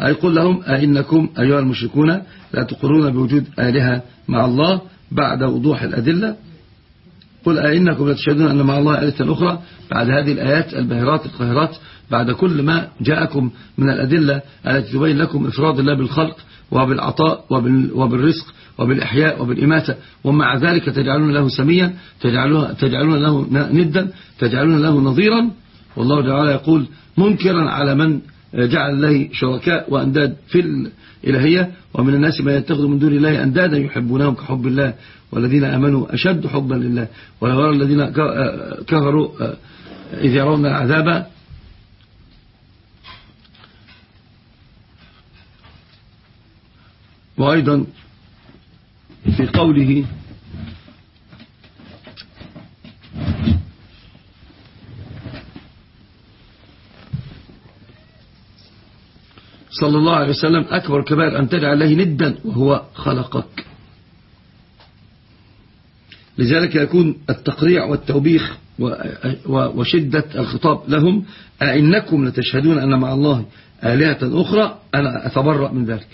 أي قل لهم أئنكم أيها المشركون لا تقرون بوجود آلهة مع الله بعد وضوح الأدلة؟ قل أئنكم لتشهدون أن مع الله آلهة أخرى؟ بعد هذه الآيات الباهرات القاهرات بعد كل ما جاءكم من الأدلة التي تبين لكم إفراد الله بالخلق وبالعطاء وبالرزق وبالإحياء وبالإماتة ومع ذلك تجعلون له سميا تجعلون, له ندا تجعلون له نظيرا. والله تعالى يقول منكرا على من جعل الله شركاء وأنداد في الإلهية ومن الناس ما يتخذ من دون الله أندادا يحبونهم كحب الله والذين أمنوا أشد حبا لله. ولو يرى الذين كفروا إذ يرون العذاب وأيضا في قوله صلى الله عليه وسلم أكبر كبائر أن تدعى الله ندا وهو خلقك. لذلك يكون التقريع والتوبيخ وشدة الخطاب لهم أئنكم لتشهدون أن مع الله آلهة أخرى أنا أتبرأ من ذلك.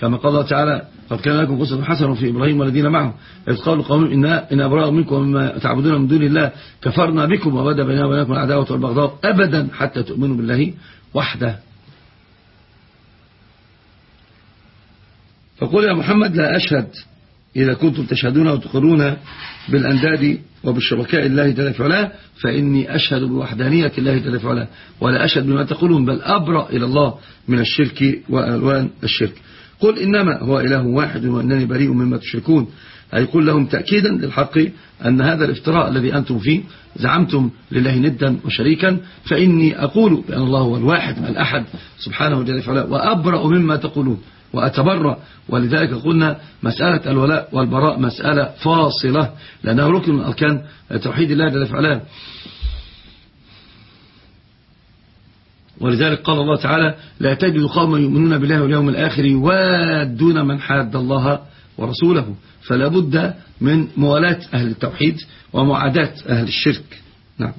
كما قال الله تعالى قد كان لكم قصة حسنة في إبراهيم والذين معه. إذ قالوا قوم إن, إن أبراء منكم ومما تعبدون من دون الله كفرنا بكم وبدأ بيننا وبينكم العداوة والبغضاء أبدا حتى تؤمنوا بالله وحده. فقل يا محمد لا أشهد إذا كنتم تشهدون وتقرون بالأنداد وبالشركاء الله جل في فإني أشهد بوحدانية الله جل في ولا أشهد بما تقولون بل أبرأ إلى الله من الشرك وألوان الشرك. قل إنما هو إله واحد وأنني بريء مما تشركون. أي قل لهم تأكيدا للحق أن هذا الافتراء الذي أنتم فيه زعمتم لله ندا وشريكا فإني أقول بأن الله هو الواحد الأحد سبحانه جل وعلا وأبرأ مما تقولون وأتبرأ. ولذلك قلنا مسألة الولاء والبراء مسألة فاصلة لأنه ركن من أركان توحيد الله جل وعلا ولذلك قال الله تعالى لا تجد قوما يؤمنون بالله واليوم الآخر يوادون من حاد الله ورسوله فلا بد من موالاة أهل التوحيد ومعاداة أهل الشرك. نعم.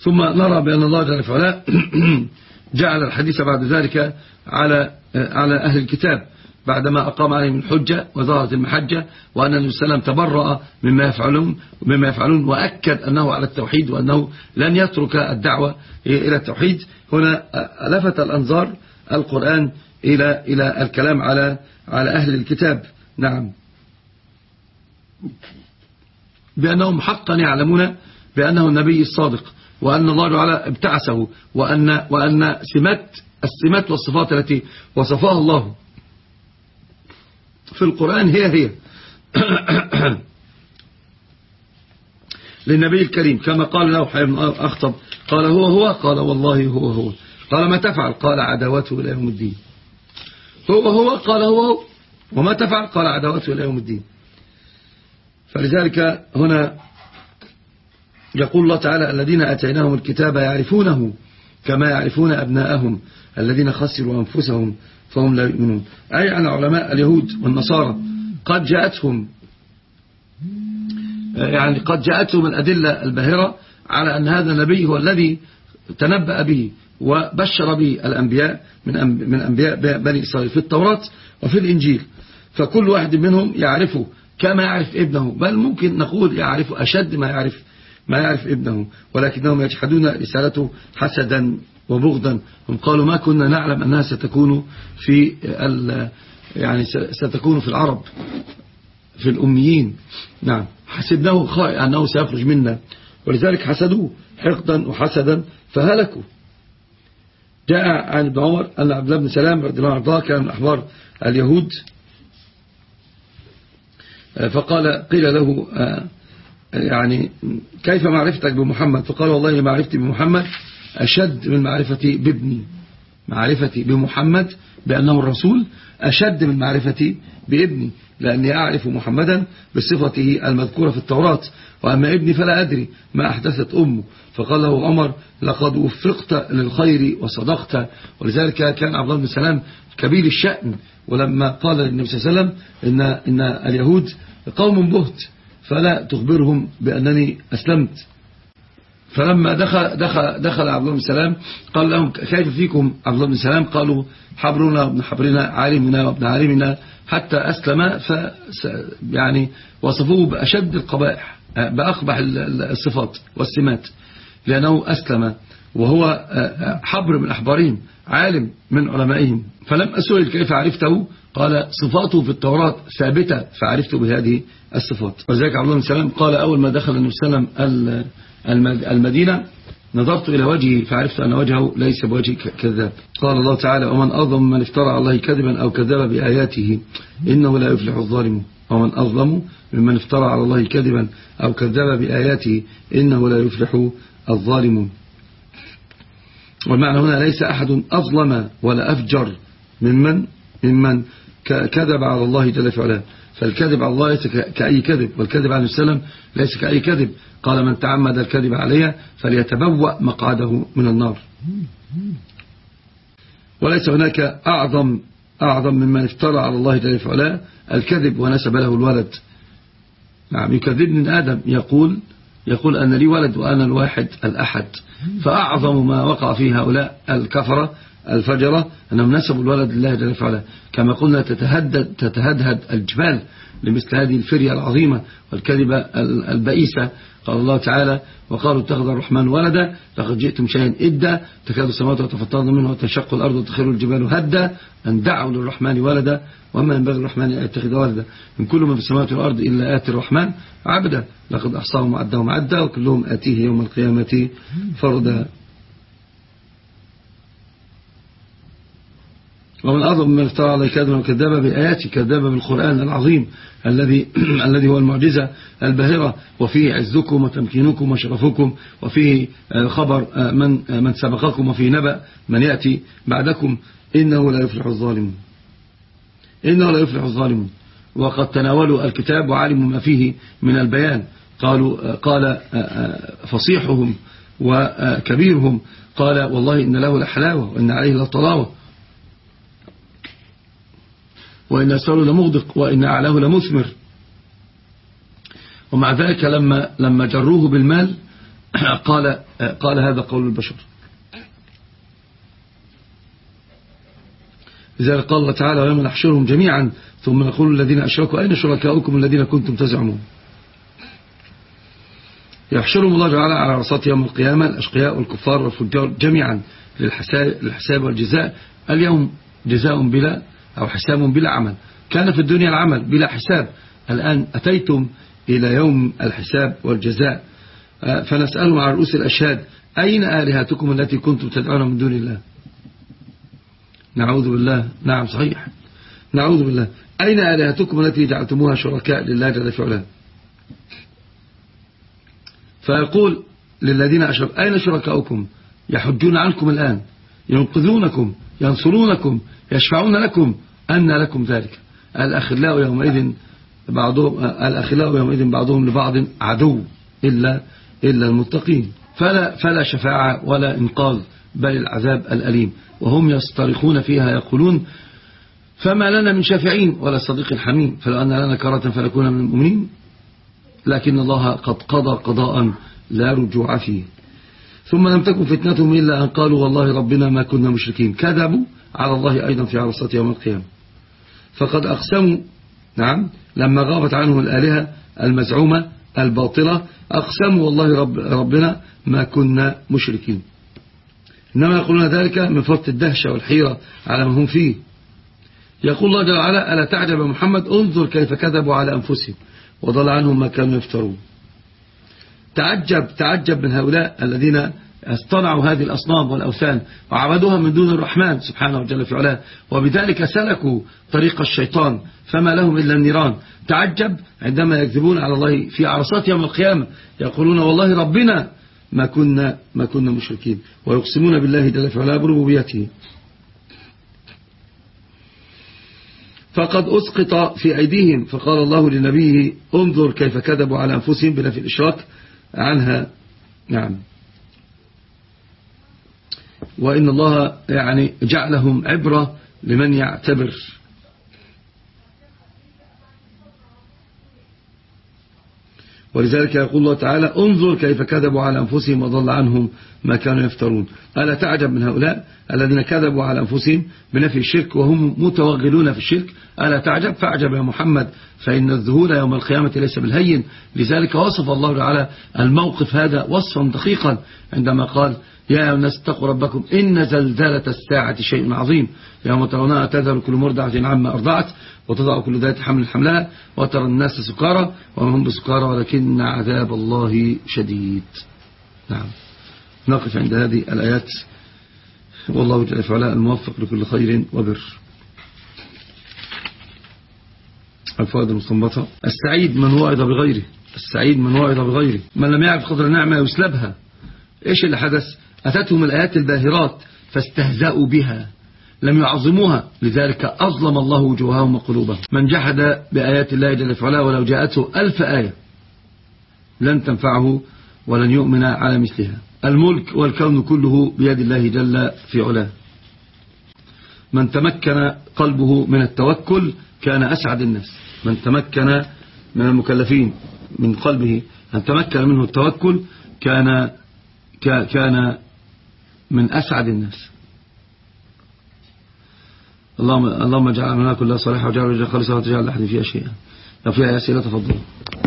ثم نرى بأن الله جل وعلا جعل الحديث بعد ذلك على على أهل الكتاب. بعدما أقام عليهم الحجة وظهرت المحجة وأن النبي صلى الله عليه وسلم تبرأ مما يفعلون مما يفعلون وأكد أنه على التوحيد وأنه لن يترك الدعوة إلى التوحيد. هنا لفت الأنظار القرآن إلى إلى الكلام على على أهل الكتاب. نعم. بأنهم حقا يعلمون بأنه النبي الصادق وأن الله تعالى ابتعثه وأن, وأن سمات السمات والصفات التي وصفها الله في القرآن هي هي. للنبي الكريم كما قال له أخطب قال هو هو قال والله هو هو. قال ما تفعل؟ قال عداوته إلى يوم الدين. هو هو قال هو هو. وما تفعل؟ قال عداوته إلى يوم الدين. فلذلك هنا يقول الله تعالى الذين أتيناهم الكتاب يعرفونه كما يعرفون أبناءهم الذين خسروا أنفسهم فهم لا يؤمنون. أي عن علماء اليهود والنصارى قد جاءتهم يعني قد جاءتهم الأدلة الباهرة على أن هذا النبي هو الذي تنبأ به وبشر به الأنبياء من أنبياء بني إسرائيل في التوراة وفي الإنجيل. فكل واحد منهم يعرفه كما يعرف ابنه. بل ممكن نقول يعرف أشد ما يعرف ما يعرف ابنه ولكنهم يجحدون رسالته حسدا وبغضا. هم قالوا ما كنا نعلم أنها ستكون في يعني ستكون في العرب في الأميين. نعم. حسبناه خائع أنه سيخرج منا. ولذلك حسدوه حقدا وحسدا فهلكوا. جاء عن ابن عمر أن عبد الله بن سلام رضي الله عنه كان من أحبار اليهود. فقال قيل له آه، يعني كيف معرفتك بمحمد؟ فقال والله معرفتي بمحمد أشد من معرفتي بابني. معرفتي بمحمد بأنه الرسول أشد من معرفتي بابني لأني أعرف محمدا بصفته المذكورة في التوراة وأما ابني فلا أدري ما أحدثت أمه. فقال له عمر لقد وفقت للخير وصدقت. ولذلك كان عبد الله بن سلام كبير الشأن ولما قال للنبي صلى الله عليه وسلم إن, إن اليهود قوم بهت. فلا تخبرهم بأنني أسلمت. فلما دخل, دخل, دخل عبد الله بن سلام قال لهم كيف فيكم عبد الله بن سلام؟ قالوا حبرنا وابن حبرنا عالمنا وابن عالمنا حتى أسلم ف يعني وصفوه بأشد القبائح بأقبح الصفات والسمات لأنه أسلم. وهو حبر من أحبارهم عالم من علمائهم. فلم أسئل كيف عرفته؟ قال صفاته في التوراة ثابتة فعرفت بهذه الصفات. ولذلك عبد الله بن سلام قال أول ما دخل النبي صلى الله عليه وسلم المدينة نظرت إلى وجهه فعرفت أن وجهه ليس بوجه كذاب. قال الله تعالى ومن أظلم من افترى على الله كذبا أو كذب بآياته إنه لا يفلح الظالمون. ومن أظلم ممن افترى على الله كذبا أو كذب بآياته إنه لا يفلح الظالمون. والمعنى هنا ليس أحد أظلم ولا أفجر ممن ممن كذب على الله جل في علاه فالكذب على الله ليس كأي كذب والكذب عليه السلام ليس كأي كذب. قال من تعمد الكذب عليها فليتبوأ مقعده من النار. وليس هناك أعظم أعظم ممن افترى على الله جل في علاه الكذب ونسب له الولد. نعم يكذبني آدم يقول يقول أن لي ولد وأنا الواحد الأحد. فأعظم ما وقع فيه هؤلاء الكفرة الفجرة أنهم نسبوا الولد لله جل وعلا. كما قلنا تتهدد تتهدهد الجبال. لمثل هذه الفرية العظيمة والكذبة البئيسة. قال الله تعالى وقالوا اتخذ الرحمن ولدا لقد جئتم شيئا إدا تكاد السماوات وتفطرن منه وتشق الأرض وتخر الجبال هدا. أن دعوا للرحمن ولدا وما ينبغي الرحمن أن يتخذ ولدا. من كل ما في السماوات والأرض إلا آتي الرحمن عبدا لقد أحصاهم وعدهم عدا وكلهم آتيه يوم القيامة فردا. ومن أعظم من افترى على كذبا وكذب بآياته كذب بالقرآن العظيم. الذي الذي هو المعجزة الباهرة وفيه عزكم وتمكينكم وشرفكم وفيه آه، خبر آه، من آه، من سبقكم وفيه نبأ من يأتي بعدكم. إنه لا يفلح الظالمون. إنه لا يفلح الظالمون. وقد تناولوا الكتاب وعلموا ما فيه من البيان. قالوا قال فصيحهم وكبيرهم قال والله إن له لحلاوة وإن عليه لطلاوة. وإن أسفله لمغدق وإن أعلاه لمثمر. ومع ذلك لما لما جروه بالمال قال قال هذا قول البشر. لذلك قال الله تعالى ويوم نحشرهم جميعا ثم نقول الذين أشركوا أين شركاؤكم الذين كنتم تزعمون؟ يحشرهم الله تعالى على عرصات يوم القيامة الأشقياء والكفار والفجار جميعا للحساب والجزاء. اليوم جزاء بلا أو حساب بلا عمل. كان في الدنيا العمل بلا حساب. الآن أتيتم إلى يوم الحساب والجزاء. آه، فنسألهم على رؤوس الأشهاد أين آلهتكم التي كنتم تدعون من دون الله؟ نعوذ بالله. نعم صحيح. نعوذ بالله. أين آلهتكم التي جعلتموها شركاء لله جل في علاه؟ فيقول للذين أشركوا أين شركاؤكم؟ يحجون عنكم الآن. ينقذونكم ينصرونكم يشفعون لكم. أن لكم ذلك. الأخلاء يومئذ بعضهم الأخلاء يومئذ بعضهم لبعض عدو إلا إلا المتقين. فلا فلا شفاعة ولا إنقاذ بل العذاب الأليم. وهم يصطرخون فيها يقولون فما لنا من شافعين ولا صديق حميم. فلو أن لنا كرة فلكون من المؤمنين. لكن الله قد قضى قضاء لا رجوع فيه. ثم لم تكن فتنتهم إلا أن قالوا والله ربنا ما كنا مشركين. كذبوا على الله أيضا في عرصات يوم القيامة. فقد أقسموا نعم لما غابت عنهم الآلهة المزعومة الباطلة أقسموا والله رب ربنا ما كنا مشركين. إنما يقولون ذلك من فرط الدهشة والحيرة على ما هم فيه. يقول الله جل وعلا ألا تعجب محمد؟ انظر كيف كذبوا على أنفسهم وضل عنهم ما كانوا يفترون. تعجب تعجب من هؤلاء الذين اصطنعوا هذه الأصنام والأوثان وعبدوها من دون الرحمن سبحانه وجل في علاه. وبذلك سلكوا طريق الشيطان فما لهم إلا النيران. تعجب عندما يكذبون على الله في عرصات يوم القيامة يقولون والله ربنا ما كنا ما كنا مشركين ويقسمون بالله جل في علاه بربوبيته. فقد أسقط في أيديهم فقال الله لنبيه انظر كيف كذبوا على أنفسهم بنفي الإشراك. عنها. نعم. وإن الله يعني جعلهم عبرة لمن يعتبر. ولذلك يقول الله تعالى انظر كيف كذبوا على أنفسهم وضل عنهم ما كانوا يفترون. ألا تعجب من هؤلاء الذين كذبوا على أنفسهم بنفي الشرك وهم متوغلون في الشرك ألا تعجب؟ فأعجب يا محمد فإن الذهول يوم القيامة ليس بالهين. لذلك وصف الله تعالى الموقف هذا وصفا دقيقا عندما قال يا أيها الناس اتقوا ربكم إن زلزلة الساعة شيء عظيم. يوم ترونها تذهل كل مرضعة عما أرضعت وتضع كل ذات حمل حملها وترى الناس سكارى وما هم بسكارى ولكن عذاب الله شديد. نعم. نقف عند هذه الآيات. والله جل وعلا الموفق لكل خير وبر. الفوائد المستنبطة. السعيد من وعظ بغيره؟ السعيد من وعظ بغيره؟ من لم يعرف قدر النعمة يسلبها. إيش اللي حدث أتتهم الآيات الباهرات فاستهزأوا بها. لم يعظموها. لذلك أظلم الله وجوههم وقلوبهم. من جحد بآيات الله جل فعلا ولو جاءته ألف آية لن تنفعه ولن يؤمن على مثلها. الملك والكون كله بيد الله جل في علاه. من تمكن قلبه من التوكل كان أسعد الناس. من تمكن من المكلفين من قلبه أن تمكن منه التوكل كان كان من أسعد الناس. اللهم اللهم اجعل عملنا كلها صالحة وجعل رجل خالصة وتجعل لحد فيها شيئا. لو فيها أسئلة تفضل.